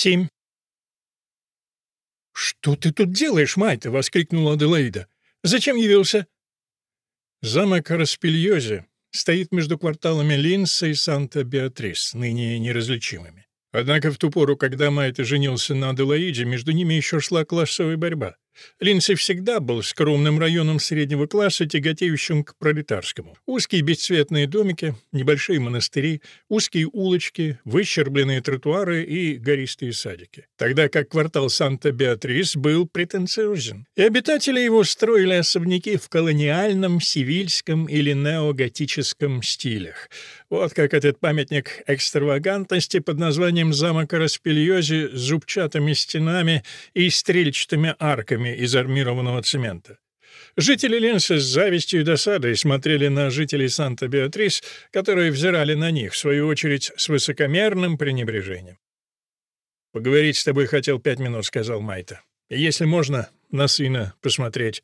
Семь. «Что ты тут делаешь, Майта?» — воскликнула Аделаида. «Зачем явился?» Замок Распильозе стоит между кварталами Линса и Санта-Беатрис, ныне неразличимыми. Однако в ту пору, когда Майта женился на Аделаиде, между ними еще шла классовая борьба. Линси всегда был скромным районом среднего класса, тяготеющим к пролетарскому. Узкие бесцветные домики, небольшие монастыри, узкие улочки, выщербленные тротуары и гористые садики. Тогда как квартал Санта-Беатрис был претенциозен, и обитатели его строили особняки в колониальном, сивильском или неоготическом стилях. Вот как этот памятник экстравагантности под названием «Замок Распильози» с зубчатыми стенами и стрельчатыми арками, из армированного цемента. Жители Ленса с завистью и досадой смотрели на жителей Санта-Беатрис, которые взирали на них, в свою очередь, с высокомерным пренебрежением. «Поговорить с тобой хотел пять минут», — сказал Майта. «Если можно, на сына посмотреть».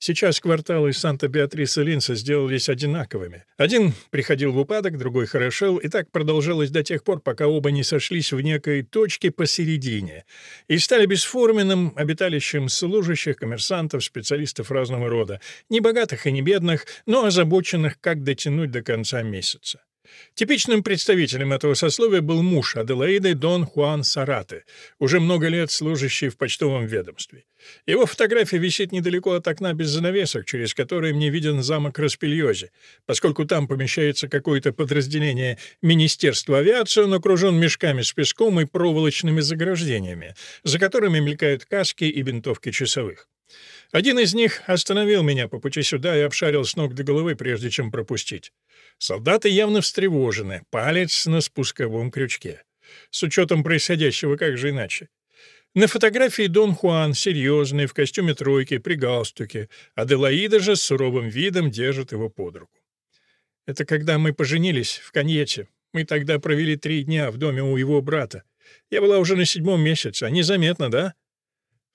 Сейчас кварталы Санта-Беатриса Линса сделались одинаковыми. Один приходил в упадок, другой хорошел, и так продолжалось до тех пор, пока оба не сошлись в некой точке посередине и стали бесформенным обиталищем служащих, коммерсантов, специалистов разного рода, не богатых и не бедных, но озабоченных, как дотянуть до конца месяца. Типичным представителем этого сословия был муж Аделаиды Дон Хуан Сараты, уже много лет служащий в почтовом ведомстве. Его фотография висит недалеко от окна без занавесок, через которые мне виден замок Распильозе. Поскольку там помещается какое-то подразделение Министерства авиации, он окружен мешками с песком и проволочными заграждениями, за которыми мелькают каски и винтовки часовых. Один из них остановил меня по пути сюда и обшарил с ног до головы, прежде чем пропустить. Солдаты явно встревожены, палец на спусковом крючке. С учетом происходящего, как же иначе? На фотографии Дон Хуан, серьезный, в костюме тройки, при галстуке. Аделаида же с суровым видом держит его под руку. Это когда мы поженились в Коньете. Мы тогда провели три дня в доме у его брата. Я была уже на седьмом месяце. Незаметно, да?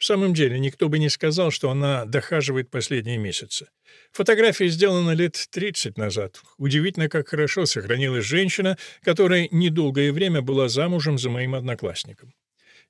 В самом деле, никто бы не сказал, что она дохаживает последние месяцы. Фотография сделана лет 30 назад. Удивительно, как хорошо сохранилась женщина, которая недолгое время была замужем за моим одноклассником.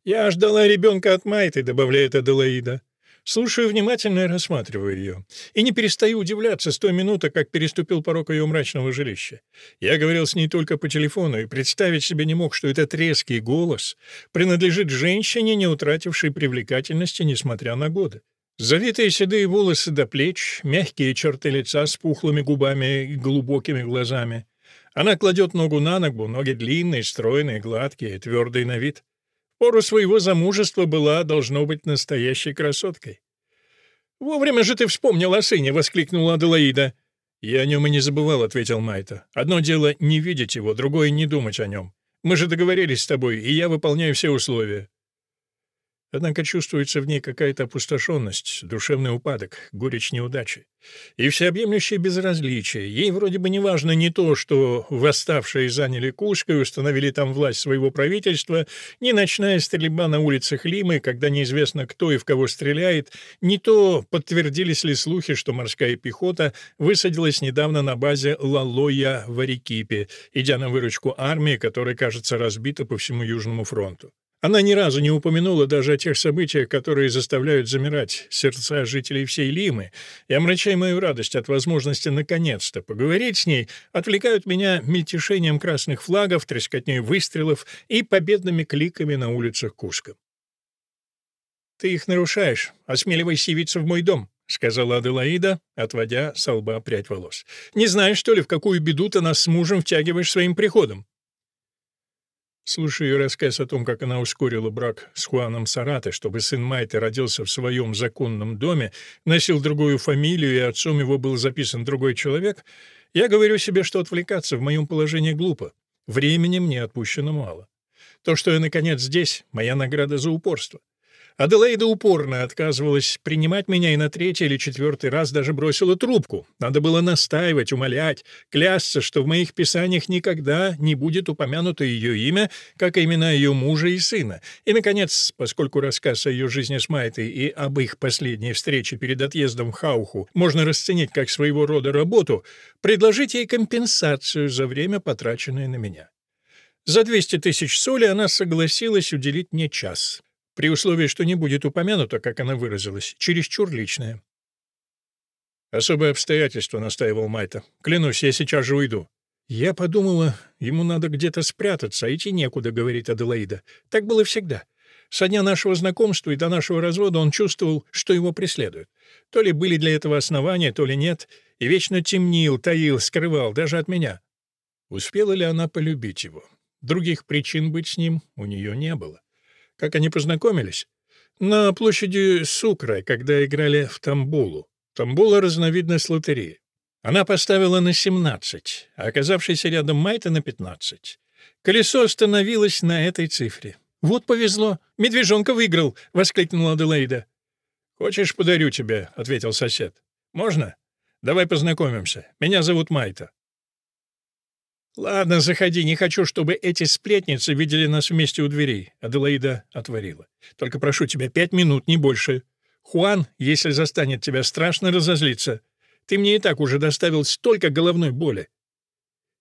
«Я ждала ребенка от Майты», — добавляет Аделаида. Слушаю внимательно и рассматриваю ее. И не перестаю удивляться с той минуты, как переступил порог ее мрачного жилища. Я говорил с ней только по телефону и представить себе не мог, что этот резкий голос принадлежит женщине, не утратившей привлекательности, несмотря на годы. Завитые седые волосы до плеч, мягкие черты лица с пухлыми губами и глубокими глазами. Она кладет ногу на ногу, ноги длинные, стройные, гладкие, твердые на вид пору своего замужества была, должно быть, настоящей красоткой. «Вовремя же ты вспомнил о сыне!» — воскликнула Аделаида. «Я о нем и не забывал», — ответил Майта. «Одно дело — не видеть его, другое — не думать о нем. Мы же договорились с тобой, и я выполняю все условия». Однако чувствуется в ней какая-то опустошенность, душевный упадок, горечь неудачи. И всеобъемлющее безразличие. Ей вроде бы не важно не то, что восставшие заняли Куско и установили там власть своего правительства, ни ночная стрельба на улицах Лимы, когда неизвестно, кто и в кого стреляет, не то, подтвердились ли слухи, что морская пехота высадилась недавно на базе Лалоя в Арекипе, идя на выручку армии, которая, кажется, разбита по всему Южному фронту. Она ни разу не упомянула даже о тех событиях, которые заставляют замирать сердца жителей всей Лимы, и, омрачая мою радость от возможности наконец-то поговорить с ней, отвлекают меня мельтешением красных флагов, трескотней выстрелов и победными кликами на улицах Куска. «Ты их нарушаешь. Осмеливайся явиться в мой дом», — сказала Аделаида, отводя с лба прядь волос. «Не знаешь, что ли, в какую беду ты нас с мужем втягиваешь своим приходом?» Слушая ее рассказ о том, как она ускорила брак с Хуаном Сарате, чтобы сын Майты родился в своем законном доме, носил другую фамилию и отцом его был записан другой человек, я говорю себе, что отвлекаться в моем положении глупо. Времени мне отпущено мало. То, что я, наконец, здесь — моя награда за упорство. Аделаида упорно отказывалась принимать меня и на третий или четвертый раз даже бросила трубку. Надо было настаивать, умолять, клясться, что в моих писаниях никогда не будет упомянуто ее имя, как и имена ее мужа и сына. И, наконец, поскольку рассказ о ее жизни с Майтой и об их последней встрече перед отъездом в Хауху можно расценить как своего рода работу, предложить ей компенсацию за время, потраченное на меня. За 200 тысяч соли она согласилась уделить мне час, при условии, что не будет упомянуто, как она выразилась, чересчур личное. «Особое обстоятельство», — настаивал Майта. «Клянусь, я сейчас же уйду». Я подумала, ему надо где-то спрятаться, а идти некуда, — говорит Аделаида. Так было всегда. Со дня нашего знакомства и до нашего развода он чувствовал, что его преследуют. То ли были для этого основания, то ли нет, и вечно темнил, таил, скрывал, даже от меня. Успела ли она полюбить его? Других причин быть с ним у нее не было. Как они познакомились? На площади Сукра, когда играли в Тамбулу. Тамбула — разновидность лотереи. Она поставила на 17, а оказавшийся рядом Майта на 15. Колесо остановилось на этой цифре. «Вот повезло! Медвежонка выиграл!» — воскликнула Аделаида. «Хочешь, подарю тебе?» — ответил сосед. «Можно? Давай познакомимся. Меня зовут Майта». «Ладно, заходи, не хочу, чтобы эти сплетницы видели нас вместе у дверей», — Аделаида отворила. «Только прошу тебя, пять минут, не больше. Хуан, если застанет тебя, страшно разозлиться. Ты мне и так уже доставил столько головной боли».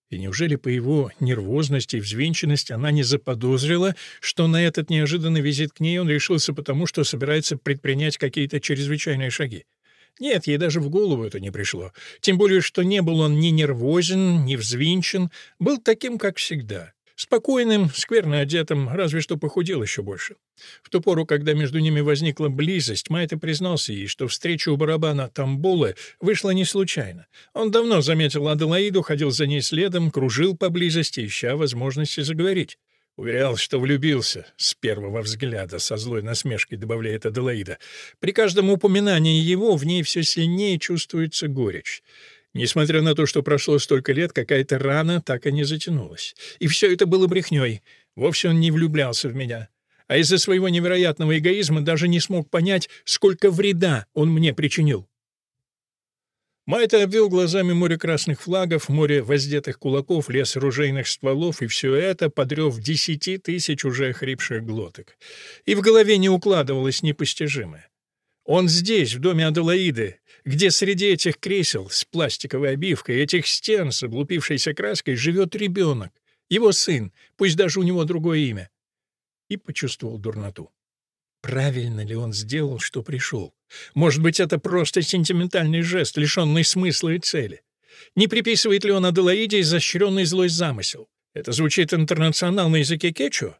И неужели по его нервозности и взвинченности она не заподозрила, что на этот неожиданный визит к ней он решился потому, что собирается предпринять какие-то чрезвычайные шаги? Нет, ей даже в голову это не пришло. Тем более, что не был он ни нервозен, ни взвинчен, был таким, как всегда. Спокойным, скверно одетым, разве что похудел еще больше. В ту пору, когда между ними возникла близость, Майта признался ей, что встреча у барабана Тамбулы вышла не случайно. Он давно заметил Аделаиду, ходил за ней следом, кружил поблизости, ища возможности заговорить. Уверял, что влюбился с первого взгляда, со злой насмешкой добавляет Аделаида. При каждом упоминании его в ней все сильнее чувствуется горечь. Несмотря на то, что прошло столько лет, какая-то рана так и не затянулась. И все это было брехней. Вовсе он не влюблялся в меня. А из-за своего невероятного эгоизма даже не смог понять, сколько вреда он мне причинил. Майта обвел глазами море красных флагов, море воздетых кулаков, лес ружейных стволов, и все это подрев десяти тысяч уже хрипших глоток. И в голове не укладывалось непостижимое. Он здесь, в доме Аделаиды, где среди этих кресел с пластиковой обивкой, этих стен с облупившейся краской живет ребенок, его сын, пусть даже у него другое имя. И почувствовал дурноту. Правильно ли он сделал, что пришел? Может быть, это просто сентиментальный жест, лишенный смысла и цели? Не приписывает ли он Аделаиде изощренный злой замысел? Это звучит интернационал на языке кечуа?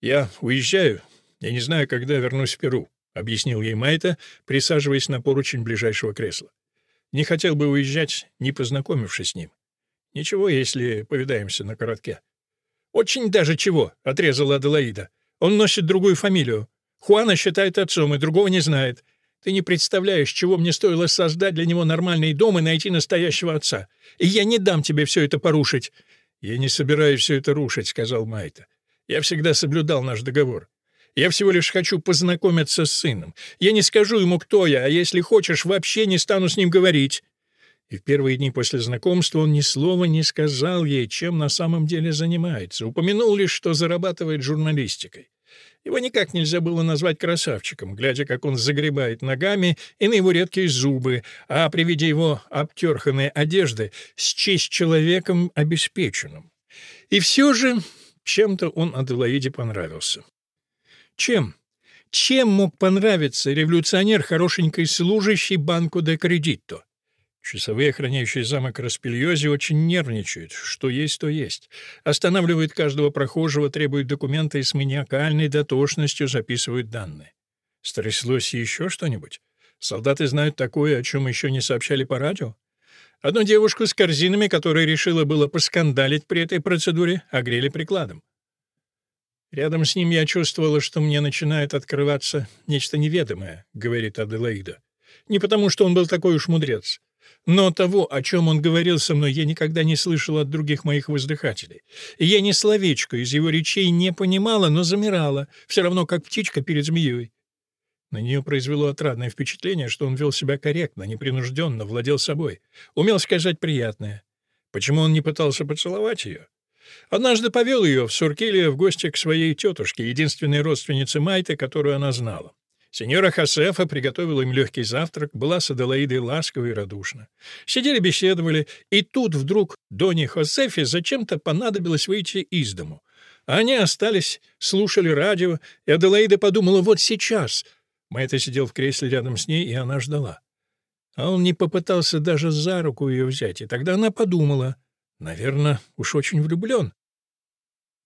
«Я уезжаю. Я не знаю, когда вернусь в Перу», — объяснил ей Майта, присаживаясь на поручень ближайшего кресла. «Не хотел бы уезжать, не познакомившись с ним. Ничего, если повидаемся на коротке». «Очень даже чего», — отрезала Аделаида. Он носит другую фамилию. Хуана считает отцом и другого не знает. Ты не представляешь, чего мне стоило создать для него нормальный дом и найти настоящего отца. И я не дам тебе все это порушить». «Я не собираюсь все это рушить», — сказал Майта. «Я всегда соблюдал наш договор. Я всего лишь хочу познакомиться с сыном. Я не скажу ему, кто я, а если хочешь, вообще не стану с ним говорить». И в первые дни после знакомства он ни слова не сказал ей, чем на самом деле занимается. Упомянул лишь, что зарабатывает журналистикой. Его никак нельзя было назвать красавчиком, глядя, как он загребает ногами и на его редкие зубы, а при виде его обтерханной одежды счесть человеком обеспеченным. И все же чем-то он Аделаиде понравился. Чем? Чем мог понравиться революционер, хорошенькой служащий банку де кредито? Часовые, охраняющие замок Распильози, очень нервничают. Что есть, то есть. Останавливают каждого прохожего, требуют документы и с маниакальной дотошностью записывают данные. Стряслось еще что-нибудь? Солдаты знают такое, о чем еще не сообщали по радио? Одну девушку с корзинами, которая решила было поскандалить при этой процедуре, огрели прикладом. «Рядом с ним я чувствовала, что мне начинает открываться нечто неведомое», — говорит Аделаида. «Не потому, что он был такой уж мудрец. Но того, о чем он говорил со мной, я никогда не слышал от других моих воздыхателей. И я ни словечко из его речей не понимала, но замирала, все равно как птичка перед змеей. На нее произвело отрадное впечатление, что он вел себя корректно, непринужденно, владел собой, умел сказать приятное. Почему он не пытался поцеловать ее? Однажды повел ее в Суркелия в гости к своей тетушке, единственной родственнице Майты, которую она знала. Сеньора Хосефа приготовила им легкий завтрак, была с Аделаидой ласково и радушна. Сидели, беседовали, и тут вдруг Доне Хосефе зачем-то понадобилось выйти из дому. Они остались, слушали радио, и Аделаида подумала «вот сейчас». Майта сидел в кресле рядом с ней, и она ждала. А он не попытался даже за руку ее взять, и тогда она подумала «наверное, уж очень влюблен».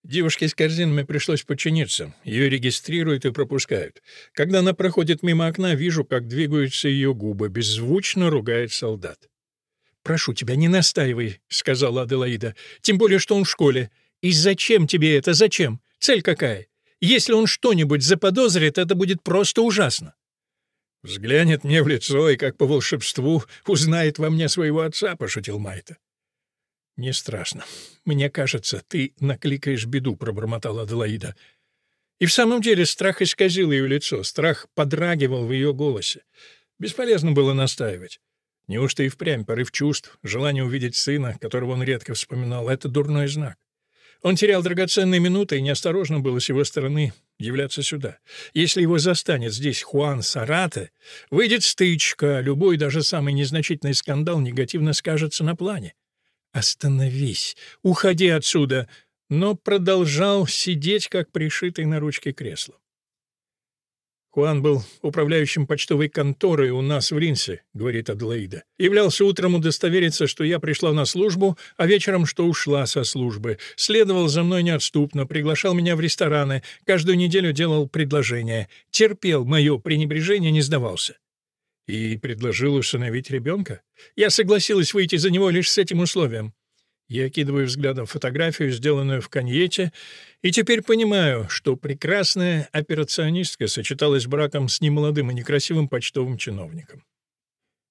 Девушке с корзинами пришлось подчиниться. Ее регистрируют и пропускают. Когда она проходит мимо окна, вижу, как двигаются ее губы. Беззвучно ругает солдат. «Прошу тебя, не настаивай», — сказала Аделаида. «Тем более, что он в школе. И зачем тебе это? Зачем? Цель какая? Если он что-нибудь заподозрит, это будет просто ужасно». «Взглянет мне в лицо и, как по волшебству, узнает во мне своего отца», — пошутил Майта. «Не страшно. Мне кажется, ты накликаешь беду», — пробормотала Аделаида. И в самом деле страх исказил ее лицо, страх подрагивал в ее голосе. Бесполезно было настаивать. Неужто и впрямь порыв чувств, желание увидеть сына, которого он редко вспоминал, — это дурной знак? Он терял драгоценные минуты, и неосторожно было с его стороны являться сюда. Если его застанет здесь Хуан Сарате, выйдет стычка, любой, даже самый незначительный скандал негативно скажется на плане. «Остановись! Уходи отсюда!» но продолжал сидеть, как пришитый на ручке кресла. «Хуан был управляющим почтовой конторы у нас в Линсе», — говорит Аделаида. «Являлся утром удостовериться, что я пришла на службу, а вечером, что ушла со службы. Следовал за мной неотступно, приглашал меня в рестораны, каждую неделю делал предложения. Терпел мое пренебрежение, не сдавался. И предложил усыновить ребенка? Я согласилась выйти за него лишь с этим условием. Я окидываю взглядом фотографию, сделанную в коньете, и теперь понимаю, что прекрасная операционистка сочеталась браком с немолодым и некрасивым почтовым чиновником.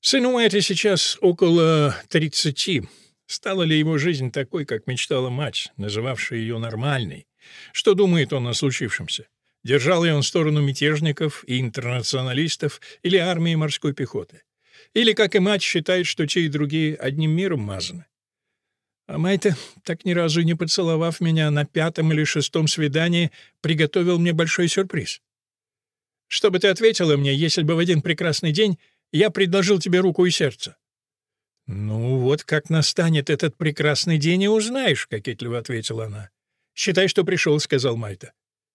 Сыну Уайта сейчас около тридцати. Стала ли его жизнь такой, как мечтала мать, называвшая ее нормальной? Что думает он о случившемся? Держал ли он сторону мятежников и интернационалистов или армии морской пехоты? Или, как и мать, считает, что те и другие одним миром мазаны? А Майта, так ни разу не поцеловав меня на пятом или шестом свидании, приготовил мне большой сюрприз. Что бы ты ответила мне, если бы в один прекрасный день я предложил тебе руку и сердце? «Ну, вот как настанет этот прекрасный день, и узнаешь», — кокетливо ответила она. «Считай, что пришел», — сказал Майта.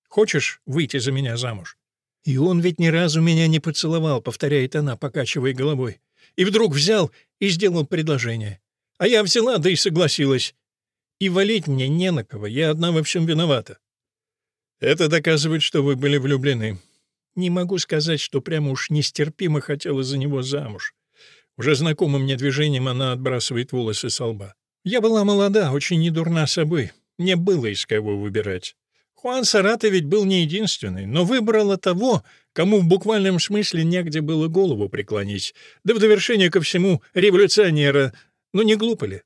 Хочешь выйти за меня замуж?» «И он ведь ни разу меня не поцеловал», — повторяет она, покачивая головой. «И вдруг взял и сделал предложение. А я взяла, да и согласилась. И валить мне не на кого, я одна во всем виновата». «Это доказывает, что вы были влюблены». «Не могу сказать, что прямо уж нестерпимо хотела за него замуж». Уже знакомым мне движением она отбрасывает волосы со лба. «Я была молода, очень недурна собой. Мне было из кого выбирать. Хуан Сарата ведь был не единственный, но выбрала того, кому в буквальном смысле негде было голову преклонить. Да в довершение ко всему революционера. Ну не глупо ли?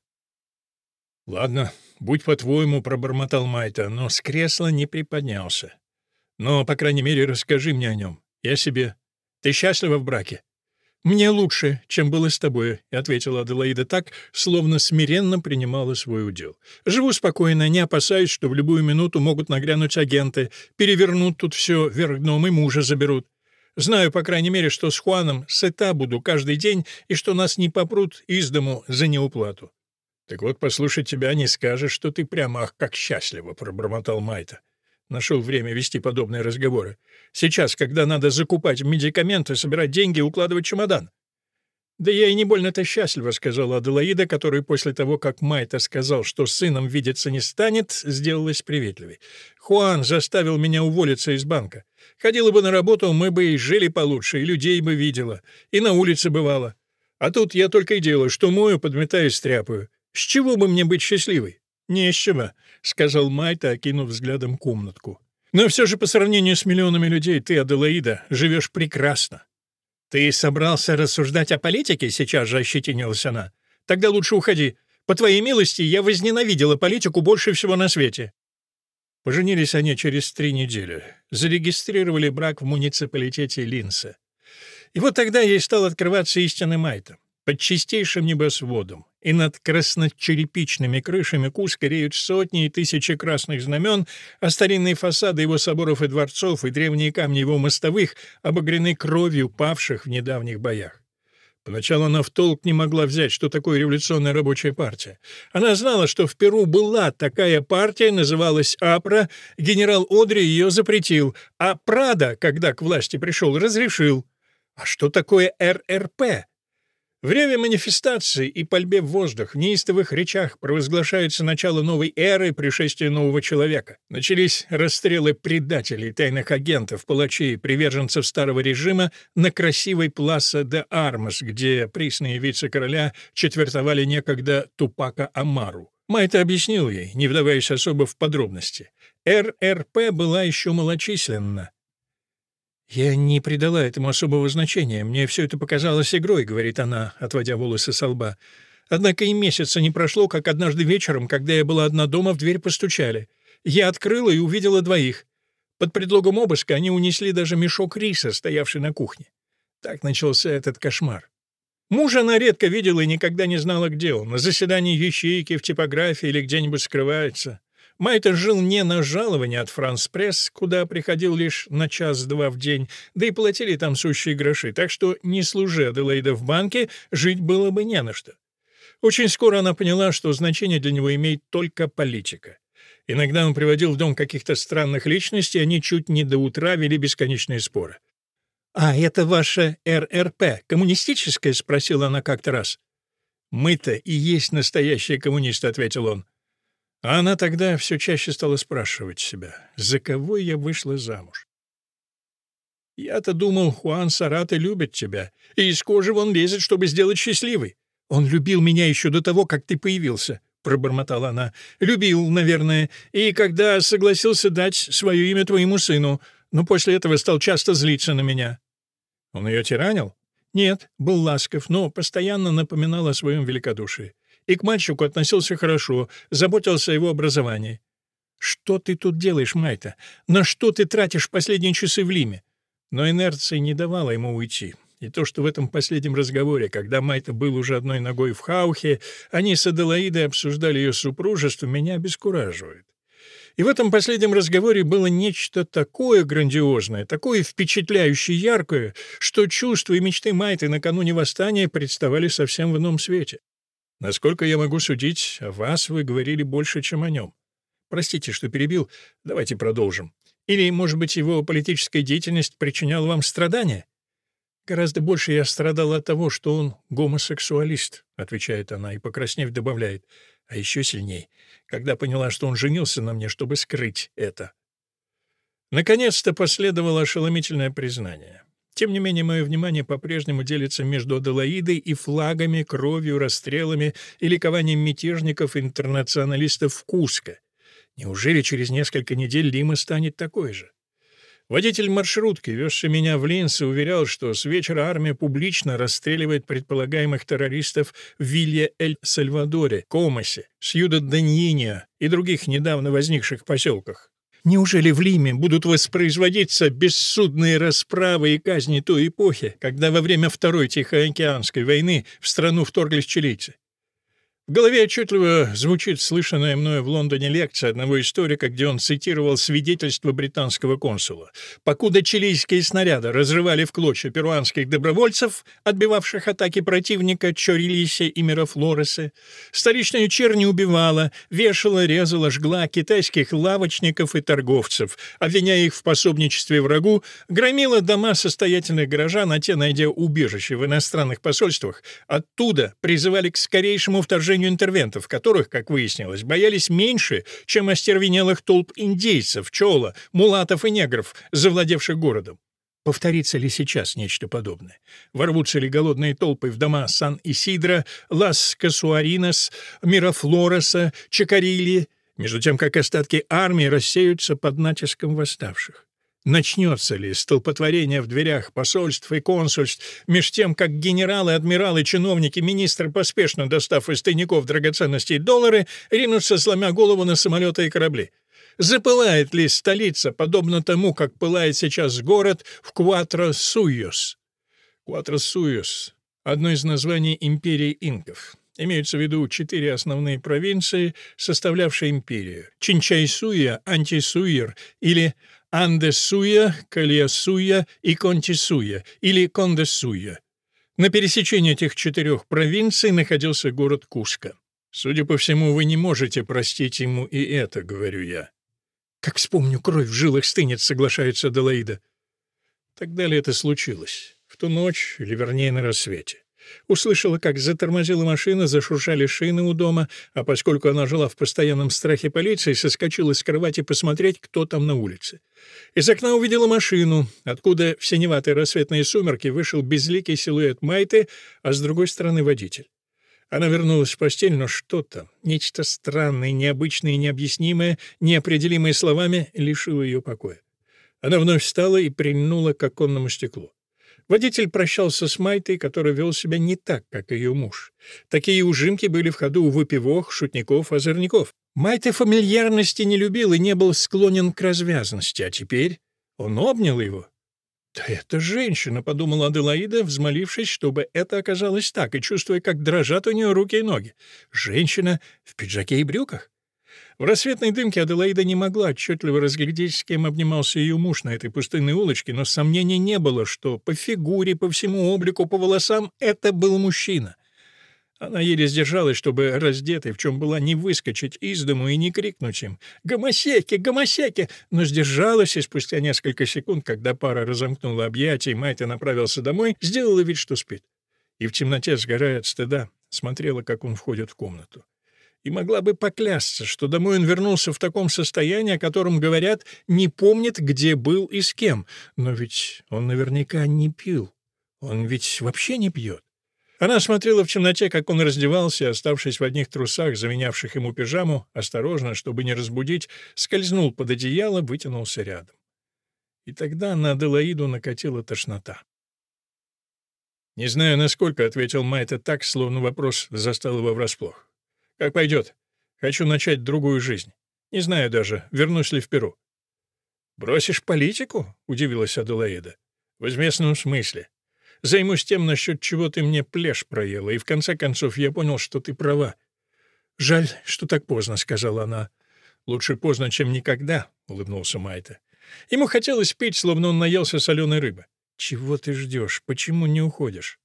«Ладно, будь по-твоему», — пробормотал Майта, но с кресла не приподнялся. «Но, по крайней мере, расскажи мне о нем. Я себе. Ты счастлива в браке?» «Мне лучше, чем было с тобой», — ответила Аделаида так, словно смиренно принимала свой удел. «Живу спокойно, не опасаюсь, что в любую минуту могут нагрянуть агенты, перевернут тут все вверх дном и мужа заберут. Знаю, по крайней мере, что с Хуаном сыта буду каждый день и что нас не попрут из дому за неуплату». «Так вот, послушать тебя не скажешь, что ты прямо ах, как счастливо», — пробормотал Майта. Нашел время вести подобные разговоры. Сейчас, когда надо закупать медикаменты, собирать деньги и укладывать чемодан. «Да я и не больно-то счастлива», — сказала Аделаида, которая после того, как Майта сказал, что сыном видеться не станет, сделалась приветливой. «Хуан заставил меня уволиться из банка. Ходила бы на работу, мы бы и жили получше, и людей бы видела, и на улице бывало. А тут я только и делаю, что мою, подметаю стряпаю. С чего бы мне быть счастливой?» «Не с чего», — сказал Майта, окинув взглядом комнатку. «Но все же по сравнению с миллионами людей ты, Аделаида, живешь прекрасно». «Ты собрался рассуждать о политике?» — сейчас же ощетинилась она. «Тогда лучше уходи. По твоей милости, я возненавидела политику больше всего на свете». Поженились они через три недели. Зарегистрировали брак в муниципалитете Линса. И вот тогда ей стал открываться истинный Майта. Под чистейшим небосводом и над красночерепичными крышами Куска реют сотни и тысячи красных знамен, а старинные фасады его соборов и дворцов и древние камни его мостовых обогрены кровью павших в недавних боях. Поначалу она в толк не могла взять, что такое революционная рабочая партия. Она знала, что в Перу была такая партия, называлась АПРА, генерал Одри ее запретил, а Прада, когда к власти пришел, разрешил. А что такое РРП? Время манифестаций и пальбе в воздух, в неистовых речах провозглашается начало новой эры пришествия нового человека. Начались расстрелы предателей, тайных агентов, палачей, приверженцев старого режима на красивой Пласа де Армас, где присные вице-короля четвертовали некогда Тупака Амару. Майта объяснил ей, не вдаваясь особо в подробности. РРП была еще малочисленна, «Я не придала этому особого значения. Мне все это показалось игрой», — говорит она, отводя волосы со лба. «Однако и месяца не прошло, как однажды вечером, когда я была одна дома, в дверь постучали. Я открыла и увидела двоих. Под предлогом обыска они унесли даже мешок риса, стоявший на кухне. Так начался этот кошмар. Мужа она редко видела и никогда не знала, где он. На заседании ячейки, в типографии или где-нибудь скрывается. Майта жил не на жалование от Франс Пресс, куда приходил лишь на час-два в день, да и платили там сущие гроши, так что, не служа Аделаида в банке, жить было бы не на что. Очень скоро она поняла, что значение для него имеет только политика. Иногда он приводил в дом каких-то странных личностей, они чуть не до утра вели бесконечные споры. «А это ваша РРП, коммунистическая?» — спросила она как-то раз. «Мы-то и есть настоящие коммунисты», — ответил он. А она тогда все чаще стала спрашивать себя, за кого я вышла замуж. Я-то думал, Хуан Сараты любит тебя, и из кожи он лезет, чтобы сделать счастливой. Он любил меня еще до того, как ты появился, — пробормотала она. Любил, наверное, и когда согласился дать свое имя твоему сыну, но после этого стал часто злиться на меня. Он ее тиранил? Нет, был ласков, но постоянно напоминал о своем великодушии и к мальчику относился хорошо, заботился о его образовании. «Что ты тут делаешь, Майта? На что ты тратишь последние часы в Лиме?» Но инерция не давала ему уйти. И то, что в этом последнем разговоре, когда Майта был уже одной ногой в Хаухе, они с Аделаидой обсуждали ее супружество, меня обескураживает. И в этом последнем разговоре было нечто такое грандиозное, такое впечатляющее яркое, что чувства и мечты Майты накануне восстания представали совсем в ином свете. Насколько я могу судить, о вас вы говорили больше, чем о нем. Простите, что перебил. Давайте продолжим. Или, может быть, его политическая деятельность причиняла вам страдания? Гораздо больше я страдала от того, что он гомосексуалист, отвечает она и, покраснев, добавляет. А еще сильней, когда поняла, что он женился на мне, чтобы скрыть это. Наконец-то последовало ошеломительное признание. Тем не менее, мое внимание по-прежнему делится между Аделаидой и флагами, кровью, расстрелами и ликованием мятежников и интернационалистов в Куско. Неужели через несколько недель Лима станет такой же? Водитель маршрутки, везший меня в Линс, уверял, что с вечера армия публично расстреливает предполагаемых террористов в Вилье-эль-Сальвадоре, Комасе, Сьюда-Даньинио и других недавно возникших поселках. Неужели в Лиме будут воспроизводиться бессудные расправы и казни той эпохи, когда во время Второй Тихоокеанской войны в страну вторглись чилийцы? В голове отчетливо звучит слышанная мною в Лондоне лекция одного историка, где он цитировал свидетельство британского консула. Покуда чилийские снаряды разрывали в клочья перуанских добровольцев, отбивавших атаки противника Чорилисе и Мирафлоресы, столичная чернь убивала, вешала, резала, жгла китайских лавочников и торговцев, обвиняя их в пособничестве врагу, громила дома состоятельных горожан, а те, найдя убежище в иностранных посольствах, оттуда призывали к скорейшему вторжению положению интервентов, которых, как выяснилось, боялись меньше, чем остервенелых толп индейцев, чола, мулатов и негров, завладевших городом. Повторится ли сейчас нечто подобное? Ворвутся ли голодные толпы в дома Сан-Исидро, Лас-Касуаринос, Мирафлореса, Чакарили, между тем как остатки армии рассеются под натиском восставших? Начнется ли столпотворение в дверях посольств и консульств, меж тем, как генералы, адмиралы, чиновники, министры, поспешно достав из тайников драгоценностей доллары, ринутся, сломя голову на самолеты и корабли? Запылает ли столица, подобно тому, как пылает сейчас город в Куатро-Суйос? Куатро-Суйос одно из названий империи инков. Имеются в виду четыре основные провинции, составлявшие империю — Чинчайсуя, Антисуир или Андесуя, Калиасуя и Контисуя или Кондесуя. На пересечении этих четырех провинций находился город Куско. Судя по всему, вы не можете простить ему и это, говорю я. Как вспомню, кровь в жилах стынет, соглашается Делаида. Так далее это случилось. В ту ночь, или вернее на рассвете. Услышала, как затормозила машина, зашуршали шины у дома, а поскольку она жила в постоянном страхе полиции, соскочила с кровати посмотреть, кто там на улице. Из окна увидела машину, откуда в синеватые рассветные сумерки вышел безликий силуэт Майты, а с другой стороны водитель. Она вернулась в постель, но что-то, нечто странное, необычное необъяснимое, неопределимое словами, лишило ее покоя. Она вновь встала и прильнула к оконному стеклу. Водитель прощался с Майтой, который вел себя не так, как ее муж. Такие ужимки были в ходу у выпивок, шутников, озорников. Майта фамильярности не любил и не был склонен к развязности, а теперь он обнял его. «Да это женщина», — подумала Аделаида, взмолившись, чтобы это оказалось так, и чувствуя, как дрожат у нее руки и ноги. «Женщина в пиджаке и брюках?» В рассветной дымке Аделаида не могла отчетливо разглядеть, с кем обнимался ее муж на этой пустынной улочке, но сомнений не было, что по фигуре, по всему облику, по волосам это был мужчина. Она еле сдержалась, чтобы раздетой, в чем была, не выскочить из дому и не крикнуть им «Гомосеки! Гомосеки!», но сдержалась, и спустя несколько секунд, когда пара разомкнула объятия, и Майта направился домой, сделала вид, что спит. И в темноте, сгорая от стыда, смотрела, как он входит в комнату и могла бы поклясться, что домой он вернулся в таком состоянии, о котором говорят, не помнит, где был и с кем. Но ведь он наверняка не пил. Он ведь вообще не пьет. Она смотрела в темноте, как он раздевался, оставшись в одних трусах, заменявших ему пижаму, осторожно, чтобы не разбудить, скользнул под одеяло, вытянулся рядом. И тогда на Аделаиду накатила тошнота. «Не знаю, насколько», — ответил Майта так, словно вопрос застал его врасплох. Как пойдет. Хочу начать другую жизнь. Не знаю даже, вернусь ли в Перу. «Бросишь политику?» — удивилась Аделаида. «В известном смысле. Займусь тем, насчет чего ты мне плешь проела, и в конце концов я понял, что ты права. Жаль, что так поздно», — сказала она. «Лучше поздно, чем никогда», — улыбнулся Майта. Ему хотелось пить, словно он наелся соленой рыбы. «Чего ты ждешь? Почему не уходишь?»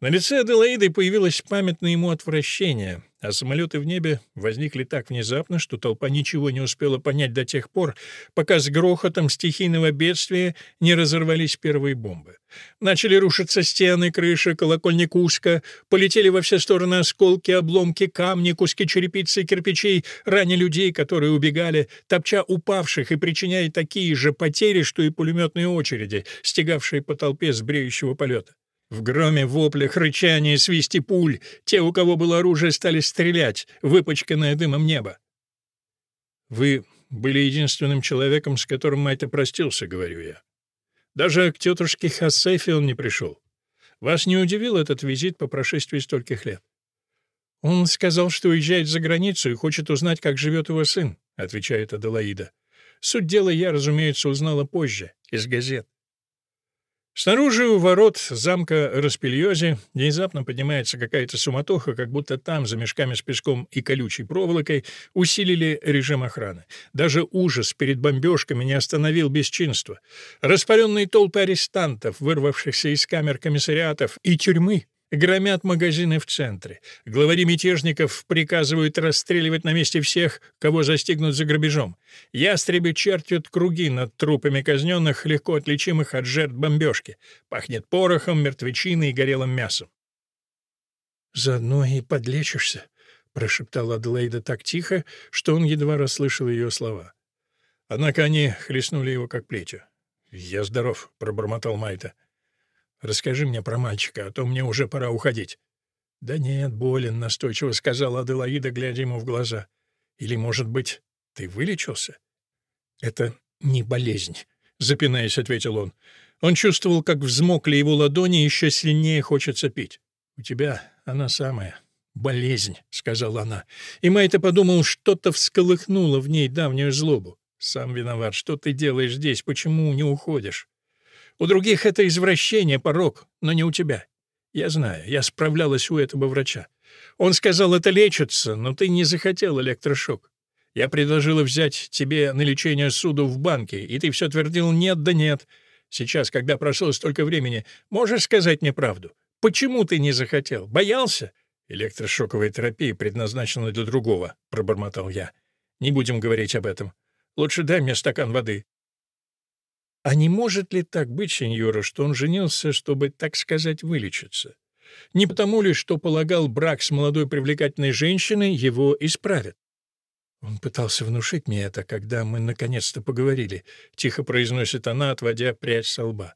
На лице Аделаиды появилось памятное ему отвращение, а самолеты в небе возникли так внезапно, что толпа ничего не успела понять до тех пор, пока с грохотом стихийного бедствия не разорвались первые бомбы. Начали рушиться стены, крыши, колокольни Куска, полетели во все стороны осколки, обломки, камни, куски черепицы и кирпичей, раня людей, которые убегали, топча упавших и причиняя такие же потери, что и пулеметные очереди, стегавшие по толпе с бреющего полета. В громе, воплях, рычании, свисте пуль те, у кого было оружие, стали стрелять, выпачканное дымом небо. «Вы были единственным человеком, с которым Майта простился», — говорю я. «Даже к тетушке Хасефе он не пришел. Вас не удивил этот визит по прошествии стольких лет?» «Он сказал, что уезжает за границу и хочет узнать, как живет его сын», — отвечает Аделаида. «Суть дела я, разумеется, узнала позже, из газет. Снаружи у ворот замка Распильози внезапно поднимается какая-то суматоха, как будто там, за мешками с песком и колючей проволокой, усилили режим охраны. Даже ужас перед бомбежками не остановил бесчинство. Распаленные толпы арестантов, вырвавшихся из камер комиссариатов и тюрьмы, Громят магазины в центре. Главари мятежников приказывают расстреливать на месте всех, кого застигнут за грабежом. Ястребы чертят круги над трупами казненных, легко отличимых от жертв бомбежки. Пахнет порохом, мертвечиной и горелым мясом. «Заодно и подлечишься», — прошептала Аделаида так тихо, что он едва расслышал ее слова. Однако они хлестнули его как плетью. «Я здоров», — пробормотал Майта. Расскажи мне про мальчика, а то мне уже пора уходить». «Да нет, болен», — настойчиво сказала Аделаида, глядя ему в глаза. «Или, может быть, ты вылечился?» «Это не болезнь», — запинаясь, ответил он. Он чувствовал, как взмокли его ладони, и еще сильнее хочется пить. «У тебя она самая. Болезнь», — сказала она. И Майта подумал, что-то всколыхнуло в ней давнюю злобу. «Сам виноват. Что ты делаешь здесь? Почему не уходишь?» У других это извращение, порог, но не у тебя. Я знаю, я справлялась у этого врача. Он сказал, это лечится, но ты не захотел электрошок. Я предложила взять тебе на лечение суду в банке, и ты все твердил «нет да нет». Сейчас, когда прошло столько времени, можешь сказать мне правду? Почему ты не захотел? Боялся? Электрошоковая терапия предназначена для другого, пробормотал я. Не будем говорить об этом. Лучше дай мне стакан воды. А не может ли так быть, сеньора, что он женился, чтобы, так сказать, вылечиться? Не потому ли, что полагал брак с молодой привлекательной женщиной его исправит? Он пытался внушить мне это, когда мы наконец-то поговорили, — тихо произносит она, отводя прядь со лба.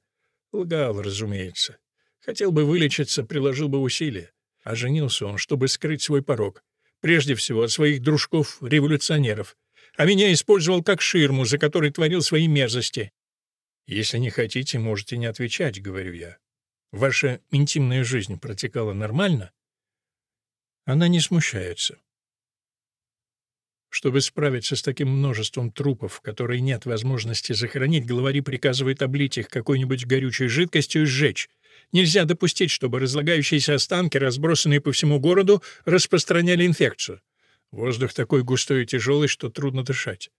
Лгал, разумеется. Хотел бы вылечиться, приложил бы усилия. А женился он, чтобы скрыть свой порог. Прежде всего от своих дружков-революционеров. А меня использовал как ширму, за которой творил свои мерзости. «Если не хотите, можете не отвечать», — говорю я. «Ваша интимная жизнь протекала нормально?» Она не смущается. Чтобы справиться с таким множеством трупов, которые нет возможности захоронить, главари приказывают облить их какой-нибудь горючей жидкостью и сжечь. Нельзя допустить, чтобы разлагающиеся останки, разбросанные по всему городу, распространяли инфекцию. Воздух такой густой и тяжелый, что трудно дышать.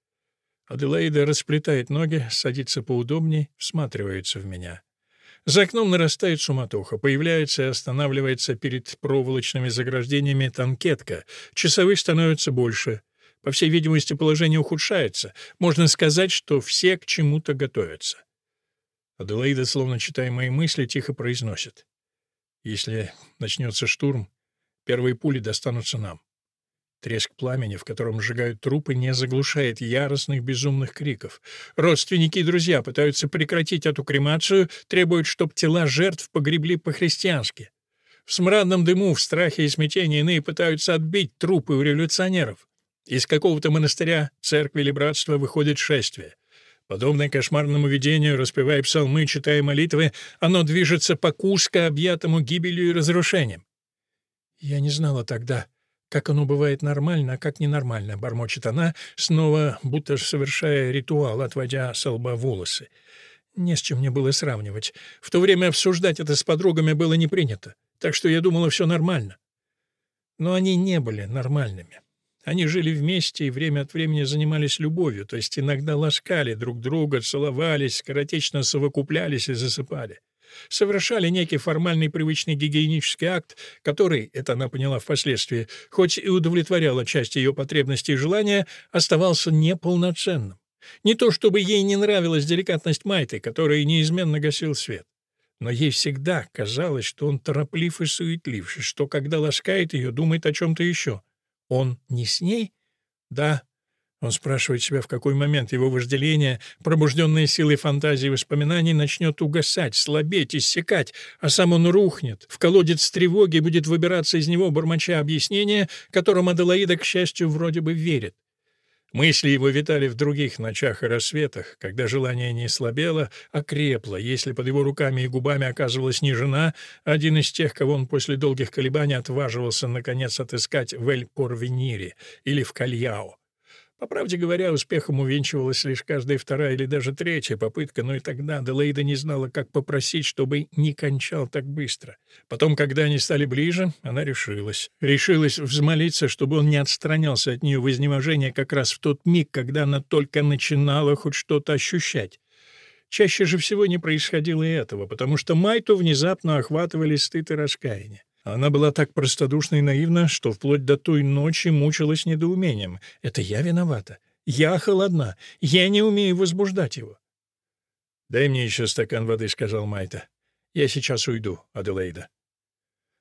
Аделаида расплетает ноги, садится поудобней, всматривается в меня. За окном нарастает суматоха, появляется и останавливается перед проволочными заграждениями танкетка, часовых становится больше — по всей видимости, положение ухудшается. Можно сказать, что все к чему-то готовятся. Аделаида, словно читая мои мысли, тихо произносит. «Если начнется штурм, первые пули достанутся нам». Треск пламени, в котором сжигают трупы, не заглушает яростных безумных криков. Родственники и друзья пытаются прекратить эту кремацию, требуют, чтобы тела жертв погребли по-христиански. В смрадном дыму, в страхе и смятении иные пытаются отбить трупы у революционеров. Из какого-то монастыря, церкви или братства выходит шествие. Подобное кошмарному видению, распевая псалмы, читая молитвы, оно движется по Куско, объятому гибелью и разрушением. «Я не знала тогда, как оно бывает нормально, а как ненормально», — бормочет она, снова будто совершая ритуал, отводя со лба волосы. «Не с чем мне было сравнивать. В то время обсуждать это с подругами было не принято, так что я думала, все нормально». Но они не были нормальными. Они жили вместе и время от времени занимались любовью, то есть иногда ласкали друг друга, целовались, скоротечно совокуплялись и засыпали. Совершали некий формальный привычный гигиенический акт, который, это она поняла впоследствии, хоть и удовлетворял часть ее потребностей и желания, оставался неполноценным. Не то чтобы ей не нравилась деликатность Майты, которая неизменно гасил свет. Но ей всегда казалось, что он тороплив и суетлив, что, когда ласкает ее, думает о чем-то еще — он не с ней? Да. Он спрашивает себя, в какой момент его вожделение, пробужденное силой фантазии и воспоминаний, начнет угасать, слабеть, иссякать, а сам он рухнет, в колодец тревоги будет выбираться из него, бормоча объяснения, которым Аделаида, к счастью, вроде бы верит. Мысли его витали в других ночах и рассветах, когда желание не слабело, а крепло, если под его руками и губами оказывалась не жена, один из тех, кого он после долгих колебаний отваживался наконец отыскать в Эль-Порвенире или в Кальяо. По правде говоря, успехом увенчивалась лишь каждая вторая или даже третья попытка, но и тогда Делейда не знала, как попросить, чтобы не кончал так быстро. Потом, когда они стали ближе, она решилась. Решилась взмолиться, чтобы он не отстранялся от нее в изнеможении как раз в тот миг, когда она только начинала хоть что-то ощущать. Чаще же всего не происходило и этого, потому что Майту внезапно охватывали стыд и раскаяние. Она была так простодушна и наивна, что вплоть до той ночи мучилась недоумением. «Это я виновата. Я холодна. Я не умею возбуждать его». «Дай мне еще стакан воды», — сказал Майта. «Я сейчас уйду, Аделаида».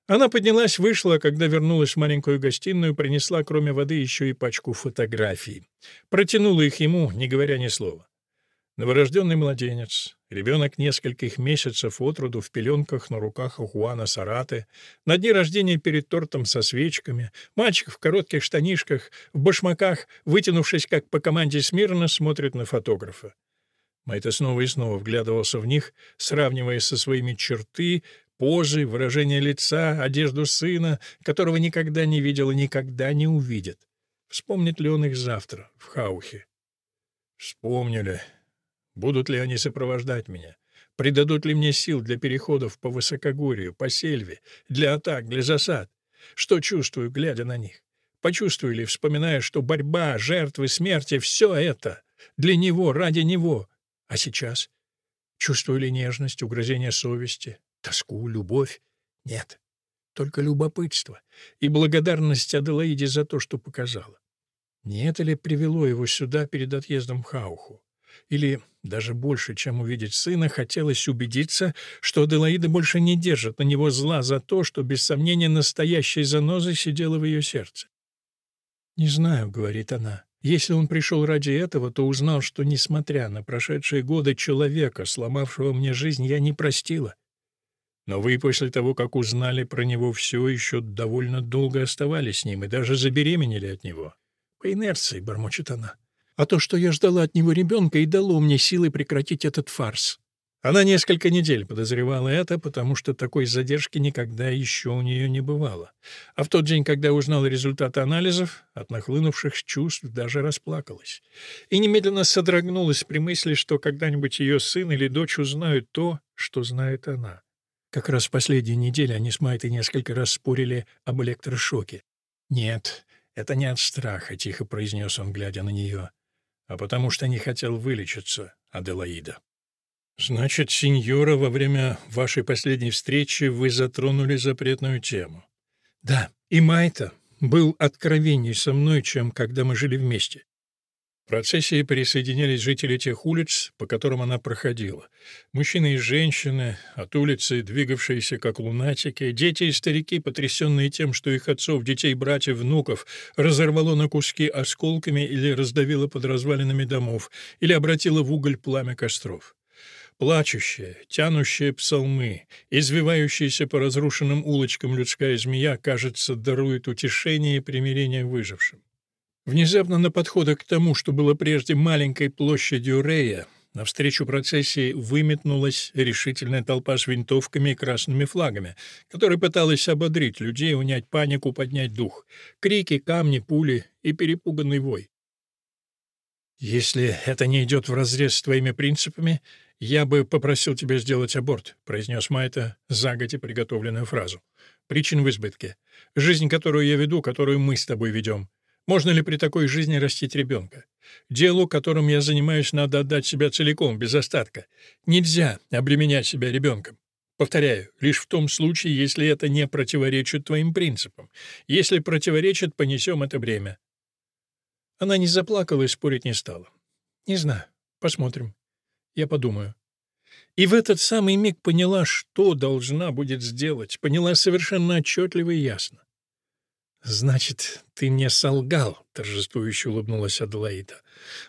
Она поднялась, вышла, а когда вернулась в маленькую гостиную, принесла кроме воды еще и пачку фотографий. Протянула их ему, не говоря ни слова. Новорожденный младенец, ребенок нескольких месяцев от роду в пеленках на руках у Хуана Сараты, на дне рождения перед тортом со свечками, мальчик в коротких штанишках, в башмаках, вытянувшись как по команде смирно, смотрит на фотографа. Майта снова и снова вглядывался в них, сравнивая со своими черты, позы, выражение лица, одежду сына, которого никогда не видел и никогда не увидит. Вспомнит ли он их завтра, в Хаухе? Вспомнили. Будут ли они сопровождать меня? Придадут ли мне сил для переходов по высокогорью, по сельве, для атак, для засад? Что чувствую, глядя на них? Почувствую ли, вспоминая, что борьба, жертвы, смерти — все это для него, ради него? А сейчас? Чувствую ли нежность, угрызение совести, тоску, любовь? Нет, только любопытство и благодарность Аделаиде за то, что показала. Не это ли привело его сюда перед отъездом в Хауху? Или, даже больше, чем увидеть сына, хотелось убедиться, что Аделаида больше не держит на него зла за то, что, без сомнения, настоящей занозой сидела в ее сердце. «Не знаю», — говорит она. «Если он пришел ради этого, то узнал, что, несмотря на прошедшие годы человека, сломавшего мне жизнь, я не простила. Но вы после того, как узнали про него все, еще довольно долго оставались с ним и даже забеременели от него. По инерции, — бормочет она. А то, что я ждала от него ребенка, и дало мне силы прекратить этот фарс. Она несколько недель подозревала это, потому что такой задержки никогда еще у нее не бывало. А в тот день, когда узнала результаты анализов, от нахлынувших чувств даже расплакалась. И немедленно содрогнулась при мысли, что когда-нибудь ее сын или дочь узнают то, что знает она. Как раз в последние недели они с Майтой несколько раз спорили об электрошоке. «Нет, это не от страха», — тихо произнес он, глядя на нее, «а потому что не хотел вылечиться, Аделаида». «Значит, сеньора, во время вашей последней встречи вы затронули запретную тему?» «Да, и Майта был откровенней со мной, чем когда мы жили вместе. Процессии присоединились жители тех улиц, по которым она проходила. Мужчины и женщины, от улицы, двигавшиеся как лунатики, дети и старики, потрясенные тем, что их отцов, детей, братьев, внуков разорвало на куски осколками или раздавило под развалинами домов, или обратило в уголь пламя костров. Плачущая, тянущая псалмы, извивающаяся по разрушенным улочкам людская змея, кажется, дарует утешение и примирение выжившим. Внезапно на подходах к тому, что было прежде маленькой площадью Рея, навстречу процессии выметнулась решительная толпа с винтовками и красными флагами, которая пыталась ободрить людей, унять панику, поднять дух. Крики, камни, пули и перепуганный вой. «Если это не идет вразрез с твоими принципами, я бы попросил тебя сделать аборт», — произнес Майта загоди приготовленную фразу. «Причин в избытке. Жизнь, которую я веду, которую мы с тобой ведем. Можно ли при такой жизни растить ребенка? Делу, которым я занимаюсь, надо отдать себя целиком, без остатка. Нельзя обременять себя ребенком. Повторяю, лишь в том случае, если это не противоречит твоим принципам. Если противоречит, понесем это бремя. Она не заплакала и спорить не стала. Не знаю. Посмотрим. Я подумаю. И в этот самый миг поняла, что должна будет сделать. Поняла совершенно отчетливо и ясно. «Значит, ты мне солгал», — торжествующе улыбнулась Аделаида.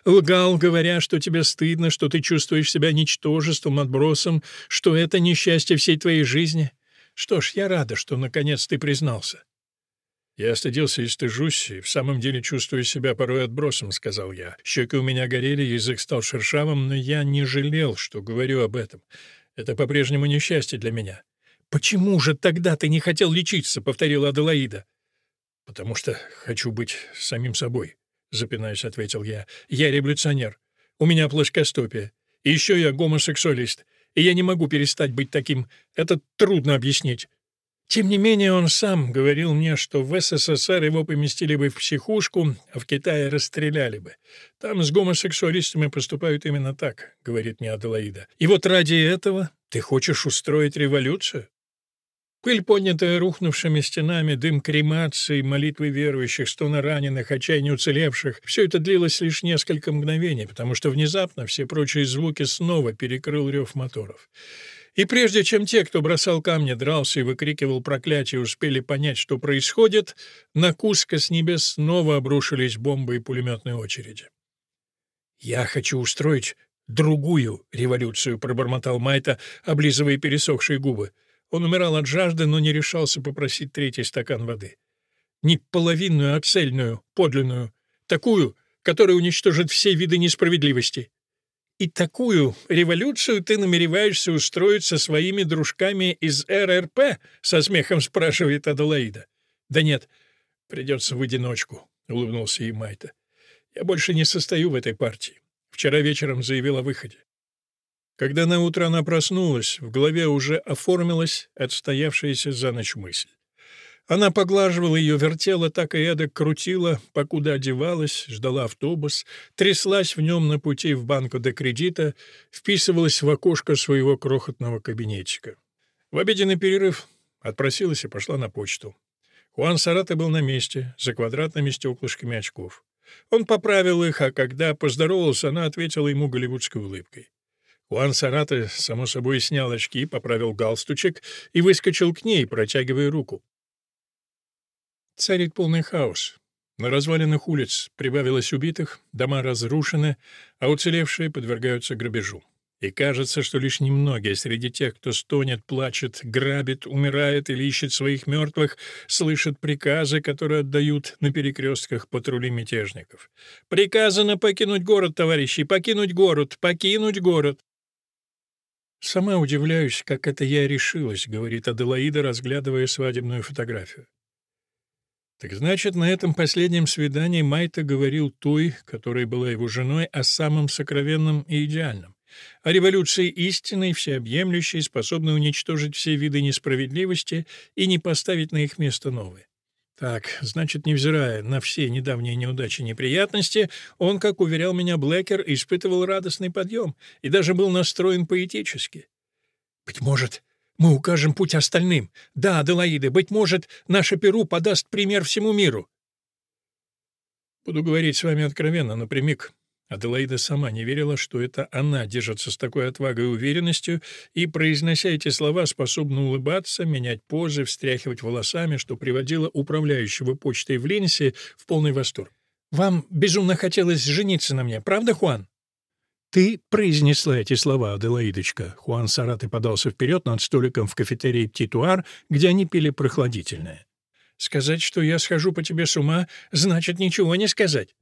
«Лгал, говоря, что тебе стыдно, что ты чувствуешь себя ничтожеством, отбросом, что это несчастье всей твоей жизни. Что ж, я рада, что наконец ты признался». «Я стыдился и стыжусь, и в самом деле чувствую себя порой отбросом», — сказал я. Щеки у меня горели, язык стал шершавым, но я не жалел, что говорю об этом. Это по-прежнему несчастье для меня. «Почему же тогда ты не хотел лечиться?» — повторила Аделаида. «Потому что хочу быть самим собой», — запинаясь, ответил я. «Я революционер. У меня плоскостопие. И еще я гомосексуалист. И я не могу перестать быть таким. Это трудно объяснить». Тем не менее, он сам говорил мне, что в СССР его поместили бы в психушку, а в Китае расстреляли бы. Там с гомосексуалистами поступают именно так, — говорит мне Аделаида. И вот ради этого ты хочешь устроить революцию? Пыль, поднятая рухнувшими стенами, дым кремации, молитвы верующих, стоны раненых, отчаяние уцелевших — все это длилось лишь несколько мгновений, потому что внезапно все прочие звуки снова перекрыл рев моторов. И прежде чем те, кто бросал камни, дрался и выкрикивал проклятие, успели понять, что происходит, на Куско с небес снова обрушились бомбы и пулеметные очереди. «Я хочу устроить другую революцию», — пробормотал Майта, облизывая пересохшие губы. Он умирал от жажды, но не решался попросить третий стакан воды. Не половинную, а цельную, подлинную. Такую, которая уничтожит все виды несправедливости. И такую революцию ты намереваешься устроить со своими дружками из РРП? Со смехом спрашивает Аделаида. Да нет, придется в одиночку, улыбнулся ей. Я больше не состою в этой партии. Вчера вечером заявил о выходе. Когда на утро она проснулась, в голове уже оформилась отстоявшаяся за ночь мысль. Она поглаживала ее, вертела так и эдак, крутила, покуда одевалась, ждала автобус, тряслась в нем на пути в банку до кредита, вписывалась в окошко своего крохотного кабинетика. В обеденный перерыв отпросилась и пошла на почту. Хуан Сарата был на месте, за квадратными стеклышками очков. Он поправил их, а когда поздоровался, она ответила ему голливудской улыбкой. Хуан Сарата, само собой, снял очки, поправил галстучек и выскочил к ней, протягивая руку. Царит полный хаос. На развалинах улиц прибавилось убитых, дома разрушены, а уцелевшие подвергаются грабежу. И кажется, что лишь немногие среди тех, кто стонет, плачет, грабит, умирает или ищет своих мертвых, слышат приказы, которые отдают на перекрестках патрули мятежников. «Приказано покинуть город, товарищи, покинуть город, покинуть город!» «Сама удивляюсь, как это я решилась», — говорит Аделаида, разглядывая свадебную фотографию. Так значит, на этом последнем свидании Майта говорил той, которая была его женой, о самом сокровенном и идеальном, о революции истинной, всеобъемлющей, способной уничтожить все виды несправедливости и не поставить на их место новые. Так, значит, невзирая на все недавние неудачи и неприятности, он, как уверял меня Блэкер, испытывал радостный подъем и даже был настроен поэтически. «Быть может, мы укажем путь остальным. Да, Аделаида, быть может, наше Перу подаст пример всему миру. Буду говорить с вами откровенно, напрямик. Аделаида сама не верила, что это она держится с такой отвагой и уверенностью, и, произнося эти слова, способна улыбаться, менять позы, встряхивать волосами, что приводило управляющего почтой в Ленсе в полный восторг. «Вам безумно хотелось жениться на мне, правда, Хуан?» «Ты произнесла эти слова, Аделаидочка». Хуан Сараты подался вперед над столиком в кафетерии «Птитуар», где они пили прохладительное. «Сказать, что я схожу по тебе с ума, значит ничего не сказать.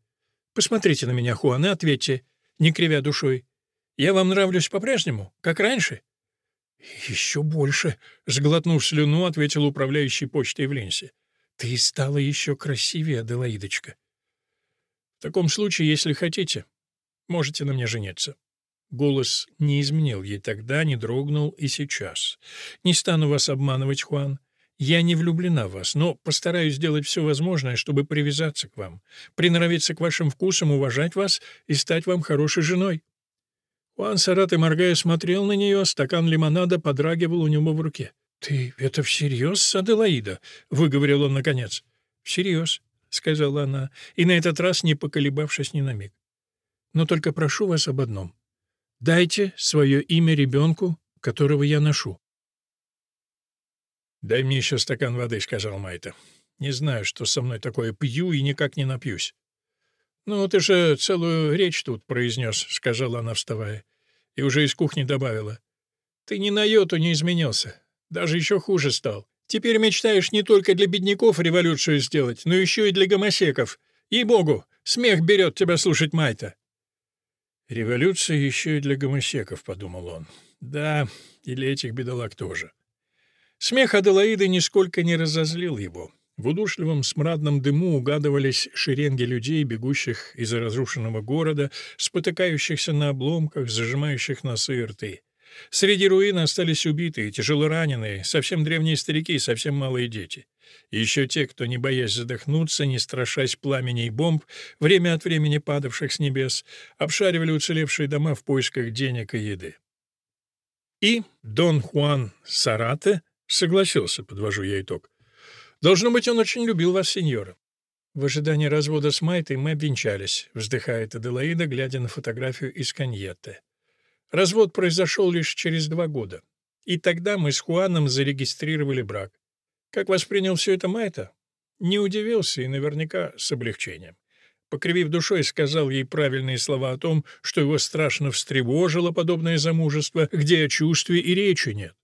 Посмотрите на меня, Хуан, и ответьте, не кривя душой. Я вам нравлюсь по-прежнему, как раньше?» «Еще больше», — сглотнув слюну, ответил управляющий почтой в Ленсе. «Ты стала еще красивее, Аделаидочка». «В таком случае, если хотите, Можете на мне жениться». Голос не изменил ей тогда, не дрогнул и сейчас. «Не стану вас обманывать, Хуан. Я не влюблена в вас, но постараюсь сделать все возможное, чтобы привязаться к вам, приноровиться к вашим вкусам, уважать вас и стать вам хорошей женой». Хуан Сарат и моргая смотрел на нее, стакан лимонада подрагивал у него в руке. «Ты это всерьез, Аделаида?» — выговорил он наконец. «Всерьез», — сказала она, и на этот раз не поколебавшись ни на миг. Но только прошу вас об одном. Дайте свое имя ребенку, которого я ношу». «Дай мне еще стакан воды», — сказал Майта. «Не знаю, что со мной такое пью и никак не напьюсь». «Ну, ты же целую речь тут произнес», — сказала она, вставая. И уже из кухни добавила. «Ты ни на йоту не изменился. Даже еще хуже стал. Теперь мечтаешь не только для бедняков революцию сделать, но еще и для гомосеков. Ей-богу, смех берет тебя слушать Майта». «Революция еще и для гомосеков», — подумал он. «Да, и для этих бедолаг тоже». Смех Аделаиды нисколько не разозлил его. В удушливом смрадном дыму угадывались шеренги людей, бегущих из разрушенного города, спотыкающихся на обломках, зажимающих носы и рты. Среди руин остались убитые, тяжелораненые, совсем древние старики и совсем малые дети. И еще те, кто, не боясь задохнуться, не страшась пламени и бомб, время от времени падавших с небес, обшаривали уцелевшие дома в поисках денег и еды. И Дон Хуан Сарате согласился, подвожу я итог. Должно быть, он очень любил вас, сеньора. В ожидании развода с Майтой мы обвенчались, вздыхает Аделаида, глядя на фотографию из Каньетте. Развод произошел лишь через два года. И тогда мы с Хуаном зарегистрировали брак. Как воспринял все это Майта? Не удивился и наверняка с облегчением. Покривив душой, сказал ей правильные слова о том, что его страшно встревожило подобное замужество, где о чувстве и речи нет.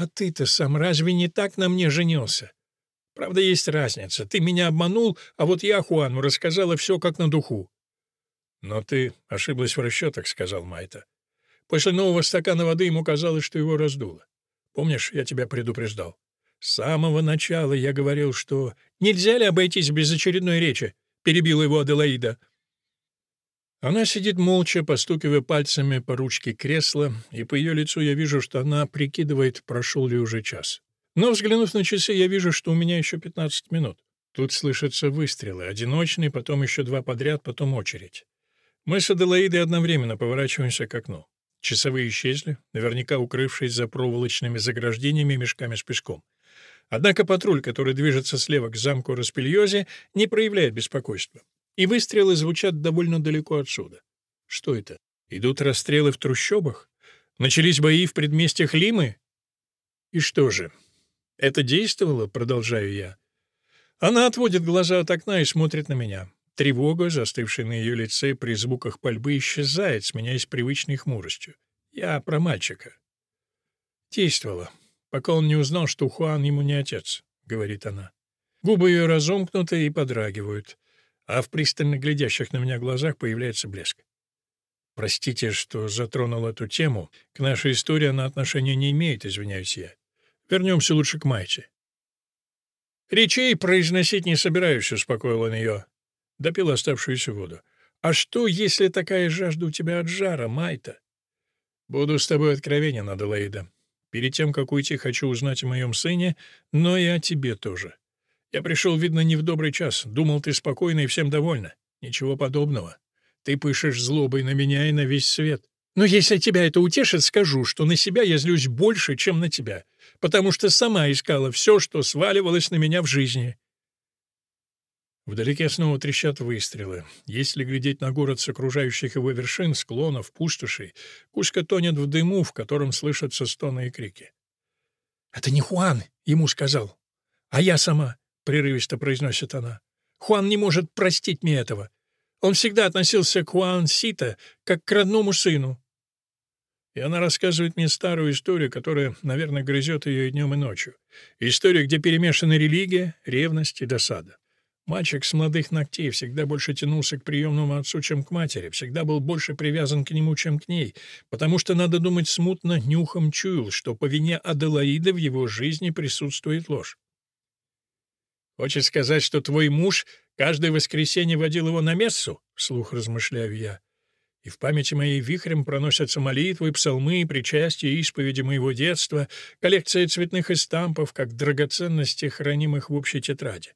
«А ты-то сам разве не так на мне женился?» «Правда, есть разница. Ты меня обманул, а вот я Хуану рассказала все как на духу». «Но ты ошиблась в расчетах», — сказал Майта. После нового стакана воды ему казалось, что его раздуло. Помнишь, я тебя предупреждал? С самого начала я говорил, что... Нельзя ли обойтись без очередной речи? Перебила его Аделаида. Она сидит молча, постукивая пальцами по ручке кресла, и по ее лицу я вижу, что она прикидывает, прошел ли уже час. Но, взглянув на часы, я вижу, что у меня еще 15 минут. Тут слышатся выстрелы, одиночные, потом еще два подряд, потом очередь. Мы с Аделаидой одновременно поворачиваемся к окну. Часовые исчезли, наверняка укрывшись за проволочными заграждениями мешками с песком. Однако патруль, который движется слева к замку Распильозе, не проявляет беспокойства и выстрелы звучат довольно далеко отсюда. Что это? Идут расстрелы в трущобах? Начались бои в предместьях Лимы? И что же? Это действовало, продолжаю я. Она отводит глаза от окна и смотрит на меня. Тревога, застывшая на ее лице при звуках пальбы, исчезает, сменяясь привычной хмуростью. Я про мальчика. Действовало, пока он не узнал, что Хуан ему не отец, — говорит она. Губы ее разомкнуты и подрагивают а в пристально глядящих на меня глазах появляется блеск. Простите, что затронул эту тему. К нашей истории она отношения не имеет, извиняюсь я. Вернемся лучше к Майте. Речей произносить не собираюсь, успокоил он ее. Допил оставшуюся воду. А что, если такая жажда у тебя от жара, Майта? Буду с тобой откровенен, Аделаида. Перед тем, как уйти, хочу узнать о моем сыне, но и о тебе тоже. Я пришел, видно, не в добрый час. Думал, ты спокойна и всем довольна. Ничего подобного. Ты пышешь злобой на меня и на весь свет. Но если тебя это утешит, скажу, что на себя я злюсь больше, чем на тебя, потому что сама искала все, что сваливалось на меня в жизни. Вдалеке снова трещат выстрелы. Если глядеть на город с окружающих его вершин, склонов, пустошей, Кузька тонет в дыму, в котором слышатся стоны и крики. «Это не Хуан!» — ему сказал. «А я сама. — прерывисто произносит она. «Хуан не может простить мне этого. Он всегда относился к Хуан Сита как к родному сыну». И она рассказывает мне старую историю, которая, наверное, грызет ее и днем, и ночью. Историю, где перемешаны религия, ревность и досада. Мальчик с молодых ногтей всегда больше тянулся к приемному отцу, чем к матери, всегда был больше привязан к нему, чем к ней, потому что, надо думать, смутно нюхом чуял, что по вине Аделаиды в его жизни присутствует ложь. Хочешь сказать, что твой муж каждое воскресенье водил его на мессу? Вслух размышляю я. И в памяти моей вихрем проносятся молитвы, псалмы, причастия, исповеди моего детства, коллекция цветных эстампов, как драгоценности, хранимых в общей тетради.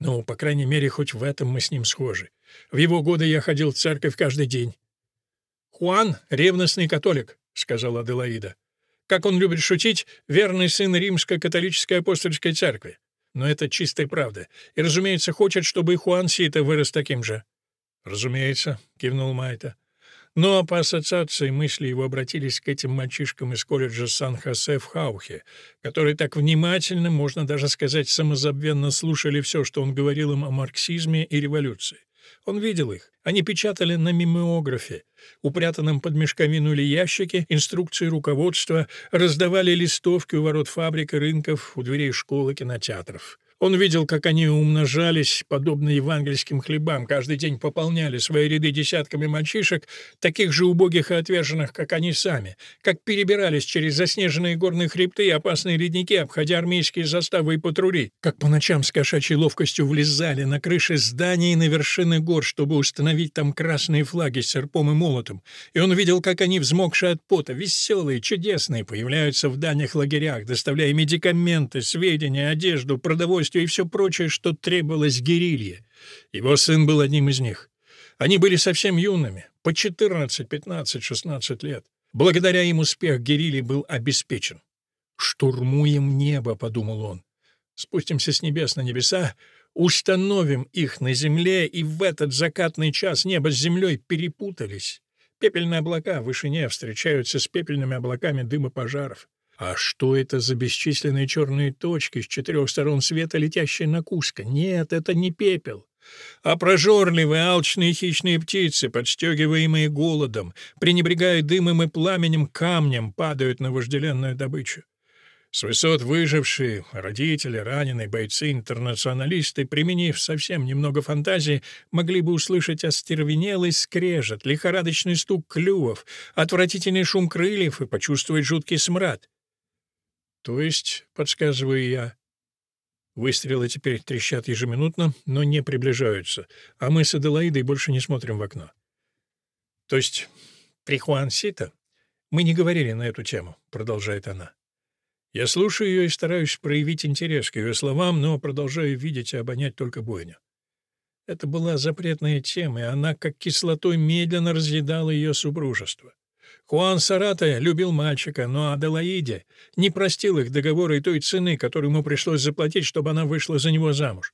Ну, по крайней мере, хоть в этом мы с ним схожи. В его годы я ходил в церковь каждый день. «Хуан — ревностный католик», — сказала Аделаида. «Как он любит шутить, верный сын римско-католической апостольской церкви. Но это чистая правда. И, разумеется, хочет, чтобы и Хуан Сита вырос таким же. «Разумеется», — кивнул Майта. Но по ассоциации мысли его обратились к этим мальчишкам из колледжа Сан-Хосе в Хаухе, которые так внимательно, можно даже сказать, самозабвенно слушали все, что он говорил им о марксизме и революции. Он видел их. Они печатали на мимеографе, упрятанном под мешковину или ящике, инструкции руководства, раздавали листовки у ворот фабрик и рынков, у дверей школ и кинотеатров. Он видел, как они умножались, подобно евангельским хлебам, каждый день пополняли свои ряды десятками мальчишек, таких же убогих и отверженных, как они сами, как перебирались через заснеженные горные хребты и опасные ледники, обходя армейские заставы и патрули, как по ночам с кошачьей ловкостью влезали на крыши зданий и на вершины гор, чтобы установить там красные флаги с серпом и молотом. И он видел, как они, взмокшие от пота, веселые, чудесные, появляются в дальних лагерях, доставляя медикаменты, сведения, одежду, продовольствие, и все прочее, что требовалось Герилье. Его сын был одним из них. Они были совсем юными, по 14, 15, 16 лет. Благодаря им успех Герильи был обеспечен. «Штурмуем небо», — подумал он. «Спустимся с небес на небеса, установим их на земле, и в этот закатный час небо с землей перепутались. Пепельные облака в вышине встречаются с пепельными облаками дыма пожаров. А что это за бесчисленные черные точки с четырех сторон света, летящие на Куско? Нет, это не пепел. А прожорливые, алчные хищные птицы, подстегиваемые голодом, пренебрегая дымом и пламенем камнем, падают на вожделенную добычу. С высот выжившие, родители, раненые, бойцы, интернационалисты, применив совсем немного фантазии, могли бы услышать остервенелый скрежет, лихорадочный стук клювов, отвратительный шум крыльев и почувствовать жуткий смрад. То есть, подсказываю я, выстрелы теперь трещат ежеминутно, но не приближаются, а мы с Аделаидой больше не смотрим в окно. То есть при Хуансита мы не говорили на эту тему, продолжает она. Я слушаю ее и стараюсь проявить интерес к ее словам, но продолжаю видеть и обонять только бойню. Это была запретная тема, и она, как кислотой, медленно разъедала ее супружество. Хуан Сарата любил мальчика, но Аделаиде не простил их договора и той цены, которую ему пришлось заплатить, чтобы она вышла за него замуж.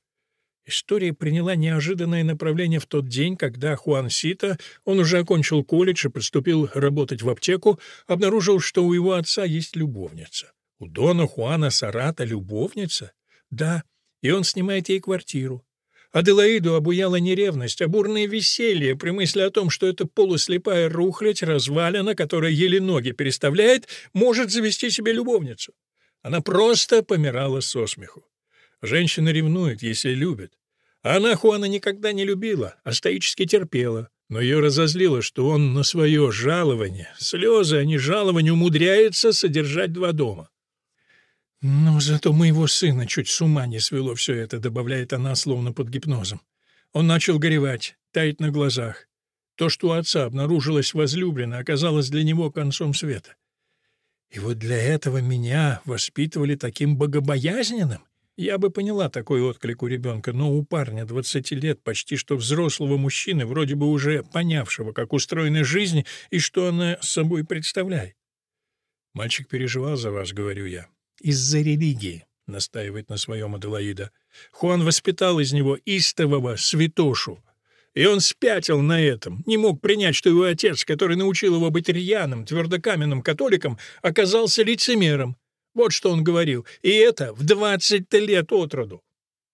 История приняла неожиданное направление в тот день, когда Хуан Сита, он уже окончил колледж и поступил работать в аптеку, обнаружил, что у его отца есть любовница. У Дона Хуана Сарата любовница? Да, и он снимает ей квартиру. Аделаиду обуяла не ревность, а бурное веселье при мысли о том, что эта полуслепая рухлядь, развалина, которая еле ноги переставляет, может завести себе любовницу. Она просто помирала со смеху. Женщина ревнует, если любит. А она Хуана никогда не любила, а стоически терпела. Но ее разозлило, что он на свое жалование, слезы, а не жалование, умудряется содержать два дома. «Но зато моего сына чуть с ума не свело все это», — добавляет она, словно под гипнозом. Он начал горевать, таять на глазах. То, что у отца обнаружилось возлюблено, оказалось для него концом света. И вот для этого меня воспитывали таким богобоязненным. Я бы поняла такой отклик у ребенка, но у парня 20 лет, почти что взрослого мужчины, вроде бы уже понявшего, как устроена жизнь и что она собой представляет. «Мальчик переживал за вас», — говорю я из-за религии», — настаивает на своем Аделаида. «Хуан воспитал из него истового святошу, и он спятил на этом, не мог принять, что его отец, который научил его быть рьяным, твердокаменным католиком, оказался лицемером. Вот что он говорил, и это в двадцать лет от роду».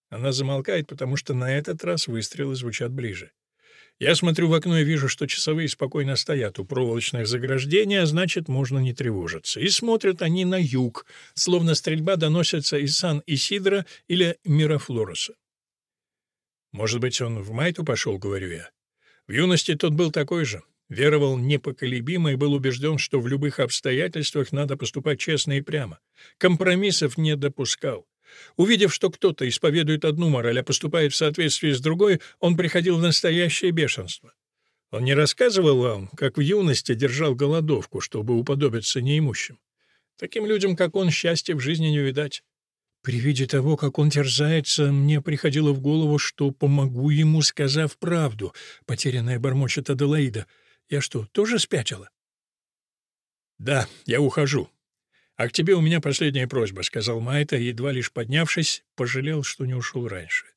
Она замолкает, потому что на этот раз выстрелы звучат ближе. Я смотрю в окно и вижу, что часовые спокойно стоят у проволочных заграждений, а значит, можно не тревожиться. И смотрят они на юг, словно стрельба доносится из Сан-Исидро или Мирафлореса. «Может быть, он в Майту пошел?» — говорю я. В юности тот был такой же. Веровал непоколебимо и был убежден, что в любых обстоятельствах надо поступать честно и прямо. Компромиссов не допускал. Увидев, что кто-то исповедует одну мораль, а поступает в соответствии с другой, он приходил в настоящее бешенство. Он не рассказывал вам, как в юности держал голодовку, чтобы уподобиться неимущим. Таким людям, как он, счастья в жизни не видать. При виде того, как он терзается, мне приходило в голову, что помогу ему, сказав правду, потерянная бормочет Аделаида. Я что, тоже спятила? «Да, я ухожу», «А к тебе у меня последняя просьба», — сказал Майта, едва лишь поднявшись, пожалел, что не ушел раньше.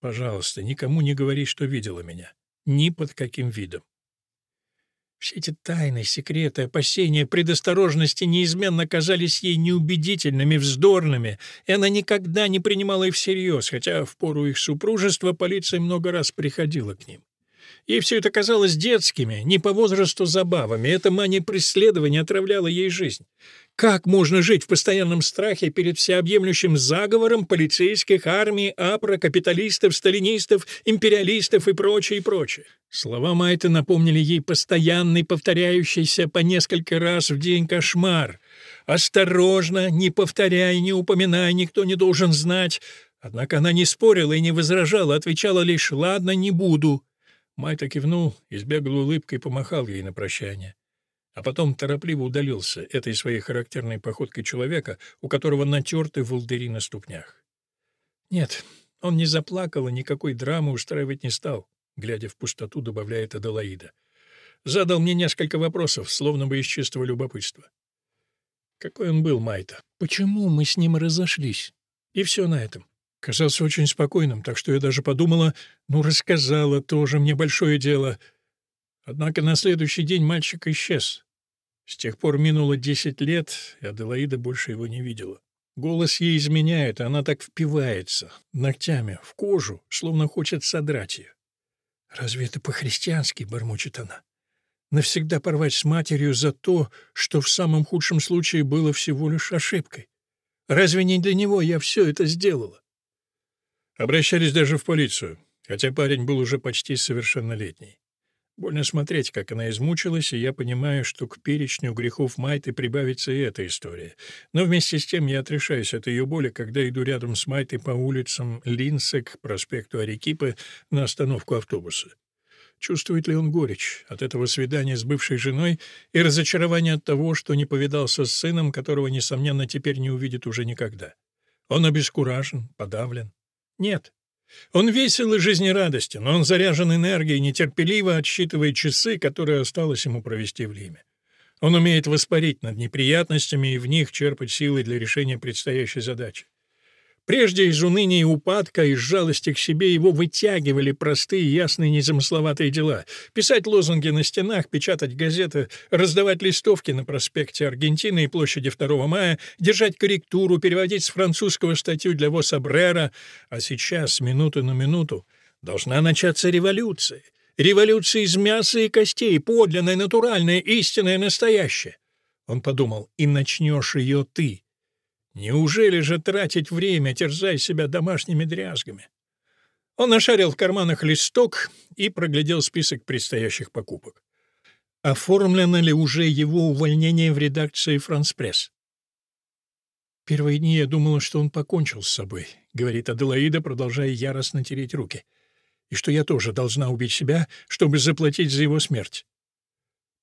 «Пожалуйста, никому не говори, что видела меня. Ни под каким видом». Все эти тайны, секреты, опасения, предосторожности неизменно казались ей неубедительными, вздорными, и она никогда не принимала их всерьез, хотя в пору их супружества полиция много раз приходила к ним. Ей все это казалось детскими, не по возрасту забавами. Эта мания преследования отравляла ей жизнь. Как можно жить в постоянном страхе перед всеобъемлющим заговором полицейских, армий, апро, капиталистов, сталинистов, империалистов и прочее, и прочее? Слова Майта напомнили ей постоянный, повторяющийся по несколько раз в день кошмар. «Осторожно, не повторяй, не упоминай, никто не должен знать». Однако она не спорила и не возражала, отвечала лишь «ладно, не буду». Майта кивнул и с улыбкой помахал ей на прощание а потом торопливо удалился этой своей характерной походкой человека, у которого натерты волдыри на ступнях. Нет, он не заплакал и никакой драмы устраивать не стал, глядя в пустоту, добавляет Аделаида. Задал мне несколько вопросов, словно бы из чистого любопытства. Какой он был, Майта? Почему мы с ним разошлись? И все на этом. Казался очень спокойным, так что я даже подумала, ну, рассказала тоже мне большое дело. Однако на следующий день мальчик исчез, с тех пор минуло десять лет, и Аделаида больше его не видела. Голос ей изменяет, она так впивается, ногтями, в кожу, словно хочет содрать ее. «Разве это по-христиански?» — бормочет она. «Навсегда порвать с матерью за то, что в самом худшем случае было всего лишь ошибкой. Разве не для него я все это сделала?» Обращались даже в полицию, хотя парень был уже почти совершеннолетний. Больно смотреть, как она измучилась, и я понимаю, что к перечню грехов Майты прибавится и эта история. Но вместе с тем я отрешаюсь от ее боли, когда иду рядом с Майтой по улицам Линсек, проспекту Арекипы, на остановку автобуса. Чувствует ли он горечь от этого свидания с бывшей женой и разочарование от того, что не повидался с сыном, которого, несомненно, теперь не увидит уже никогда? Он обескуражен, подавлен? Нет. Он весел и жизнерадостен, но он заряжен энергией, нетерпеливо отсчитывает часы, которые осталось ему провести в Лиме. Он умеет воспарить над неприятностями и в них черпать силы для решения предстоящей задачи. Прежде из уныния и упадка, из жалости к себе его вытягивали простые, ясные, незамысловатые дела. Писать лозунги на стенах, печатать газеты, раздавать листовки на проспекте Аргентины и площади 2 мая, держать корректуру, переводить с французского статью для Восабрера. А сейчас, с минуты на минуту, должна начаться революция. Революция из мяса и костей, подлинная, натуральная, истинная, настоящая. Он подумал, и начнешь ее ты. Неужели же тратить время, терзая себя домашними дрязгами? Он нашарил в карманах листок и проглядел список предстоящих покупок. Оформлено ли уже его увольнение в редакции «Франспресс»? «Первые дни я думала, что он покончил с собой», — говорит Аделаида, продолжая яростно тереть руки, «и что я тоже должна убить себя, чтобы заплатить за его смерть.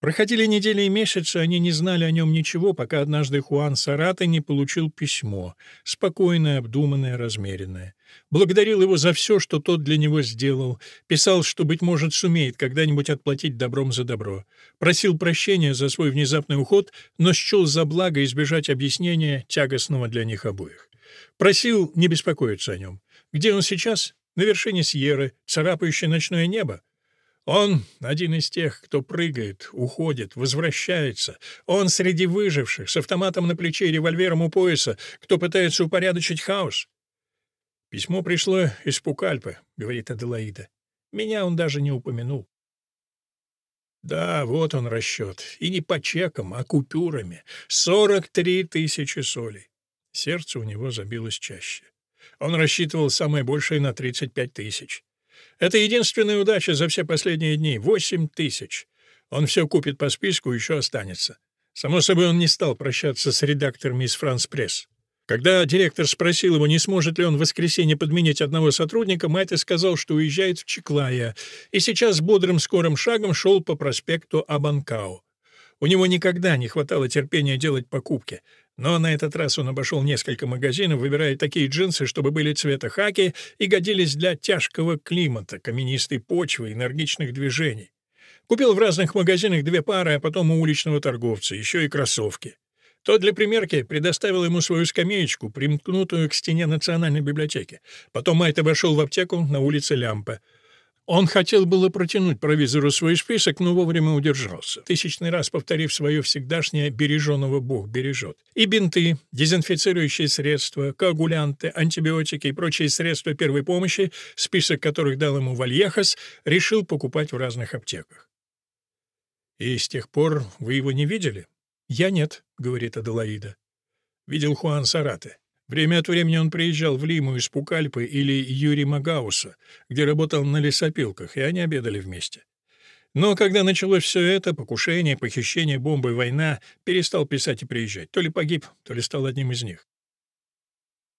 Проходили недели и месяцы, они не знали о нем ничего, пока однажды Хуан Сараты не получил письмо, спокойное, обдуманное, размеренное. Благодарил его за все, что тот для него сделал, писал, что, быть может, сумеет когда-нибудь отплатить добром за добро. Просил прощения за свой внезапный уход, но счел за благо избежать объяснения, тягостного для них обоих. Просил не беспокоиться о нем. Где он сейчас? На вершине Сьерры, царапающее ночное небо? Он один из тех, кто прыгает, уходит, возвращается. Он среди выживших, с автоматом на плече и револьвером у пояса, кто пытается упорядочить хаос. «Письмо пришло из Пукальпы», — говорит Аделаида. «Меня он даже не упомянул». Да, вот он расчет. И не по чекам, а купюрами. Сорок три тысячи солей. Сердце у него забилось чаще. Он рассчитывал самое большее на тридцать пять тысяч. Это единственная удача за все последние дни. Восемь тысяч. Он все купит по списку, еще останется. Само собой, он не стал прощаться с редакторами из «Франс Пресс». Когда директор спросил его, не сможет ли он в воскресенье подменить одного сотрудника, Майта сказал, что уезжает в Чеклая, и сейчас бодрым скорым шагом шел по проспекту Абанкао. У него никогда не хватало терпения делать покупки. Но на этот раз он обошел несколько магазинов, выбирая такие джинсы, чтобы были цвета хаки и годились для тяжкого климата, каменистой почвы, энергичных движений. Купил в разных магазинах две пары, а потом у уличного торговца, еще и кроссовки. Тот для примерки предоставил ему свою скамеечку, примкнутую к стене Национальной библиотеки. Потом Майт обошел в аптеку на улице Лямпа. Он хотел было протянуть провизору свой список, но вовремя удержался, тысячный раз повторив свое всегдашнее «береженого Бог бережет». И бинты, дезинфицирующие средства, коагулянты, антибиотики и прочие средства первой помощи, список которых дал ему Вальехас, решил покупать в разных аптеках. «И с тех пор вы его не видели?» «Я нет», — говорит Аделаида. «Видел Хуан Сарате. Время от времени он приезжал в Лиму из Пукальпы или Юри Магауса, где работал на лесопилках, и они обедали вместе. Но когда началось все это, покушение, похищение, бомбы, война, перестал писать и приезжать. То ли погиб, то ли стал одним из них.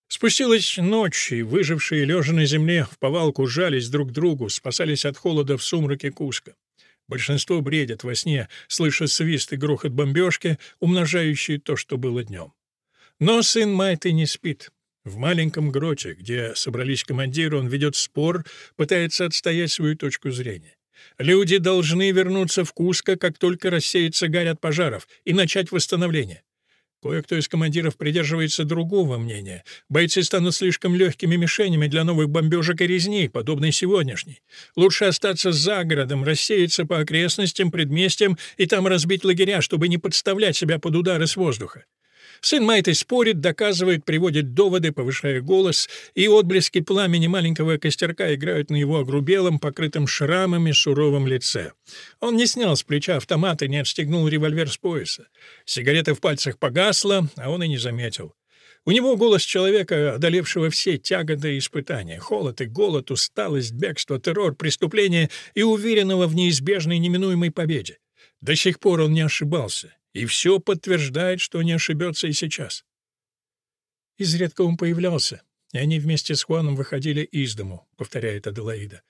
Спустилась ночь, и выжившие, лежа на земле, в повалку жались друг к другу, спасались от холода в сумраке Куска. Большинство бредят во сне, слыша свист и грохот бомбежки, умножающие то, что было днем. Но сын Майты не спит. В маленьком гроте, где собрались командиры, он ведет спор, пытается отстоять свою точку зрения. Люди должны вернуться в Куско, как только рассеется гарь от пожаров, и начать восстановление. Кое-кто из командиров придерживается другого мнения. Бойцы станут слишком легкими мишенями для новых бомбежек и резней, подобной сегодняшней. Лучше остаться за городом, рассеяться по окрестностям, предместьям и там разбить лагеря, чтобы не подставлять себя под удары с воздуха. Сын Майты спорит, доказывает, приводит доводы, повышая голос, и отблески пламени маленького костерка играют на его огрубелом, покрытом шрамами суровом лице. Он не снял с плеча автомат и не отстегнул револьвер с пояса. Сигарета в пальцах погасла, а он и не заметил. У него голос человека, одолевшего все тяготы и испытания, холод и голод, усталость, бегство, террор, преступление и уверенного в неизбежной неминуемой победе. До сих пор он не ошибался, и все подтверждает, что не ошибется и сейчас. Изредка он появлялся, и они вместе с Хуаном выходили из дому, повторяет Аделаида.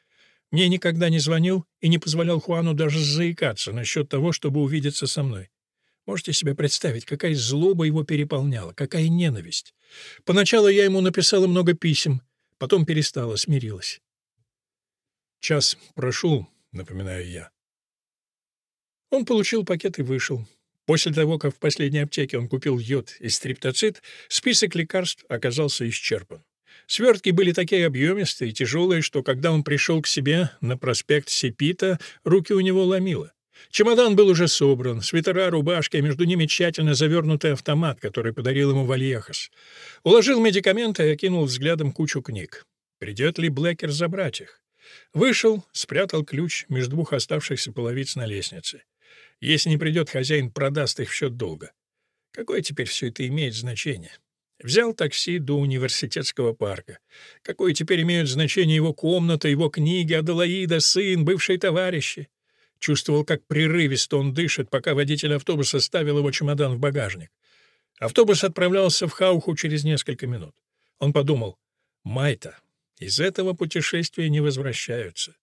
Мне никогда не звонил и не позволял Хуану даже заикаться насчет того, чтобы увидеться со мной. Можете себе представить, какая злоба его переполняла, какая ненависть. Поначалу я ему написала много писем, потом перестала, смирилась. Час прошел, напоминаю я. Он получил пакет и вышел. После того, как в последней аптеке он купил йод и стриптоцит, список лекарств оказался исчерпан. Свертки были такие объемистые и тяжелые, что когда он пришел к себе на проспект Сепита, руки у него ломило. Чемодан был уже собран, свитера, рубашки, а между ними тщательно завернутый автомат, который подарил ему Вальехас. Уложил медикаменты и окинул взглядом кучу книг. Придет ли Блэкер забрать их? Вышел, спрятал ключ между двух оставшихся половиц на лестнице. Если не придет хозяин, продаст их в счет долга. Какое теперь все это имеет значение? Взял такси до университетского парка. Какое теперь имеют значение его комната, его книги, Аделаида, сын, бывшие товарищи? Чувствовал, как прерывисто он дышит, пока водитель автобуса ставил его чемодан в багажник. Автобус отправлялся в Хауху через несколько минут. Он подумал, «Майта, из этого путешествия не возвращаются».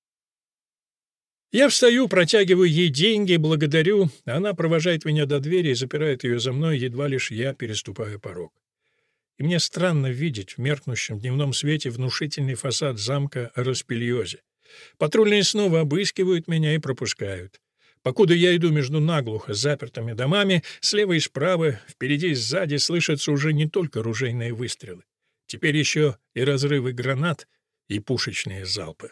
Я встаю, протягиваю ей деньги, благодарю. Она провожает меня до двери и запирает ее за мной, едва лишь я переступаю порог. И мне странно видеть в меркнущем дневном свете внушительный фасад замка Распильозе. Патрульные снова обыскивают меня и пропускают. Покуда я иду между наглухо запертыми домами, слева и справа, впереди и сзади слышатся уже не только ружейные выстрелы. Теперь еще и разрывы гранат и пушечные залпы.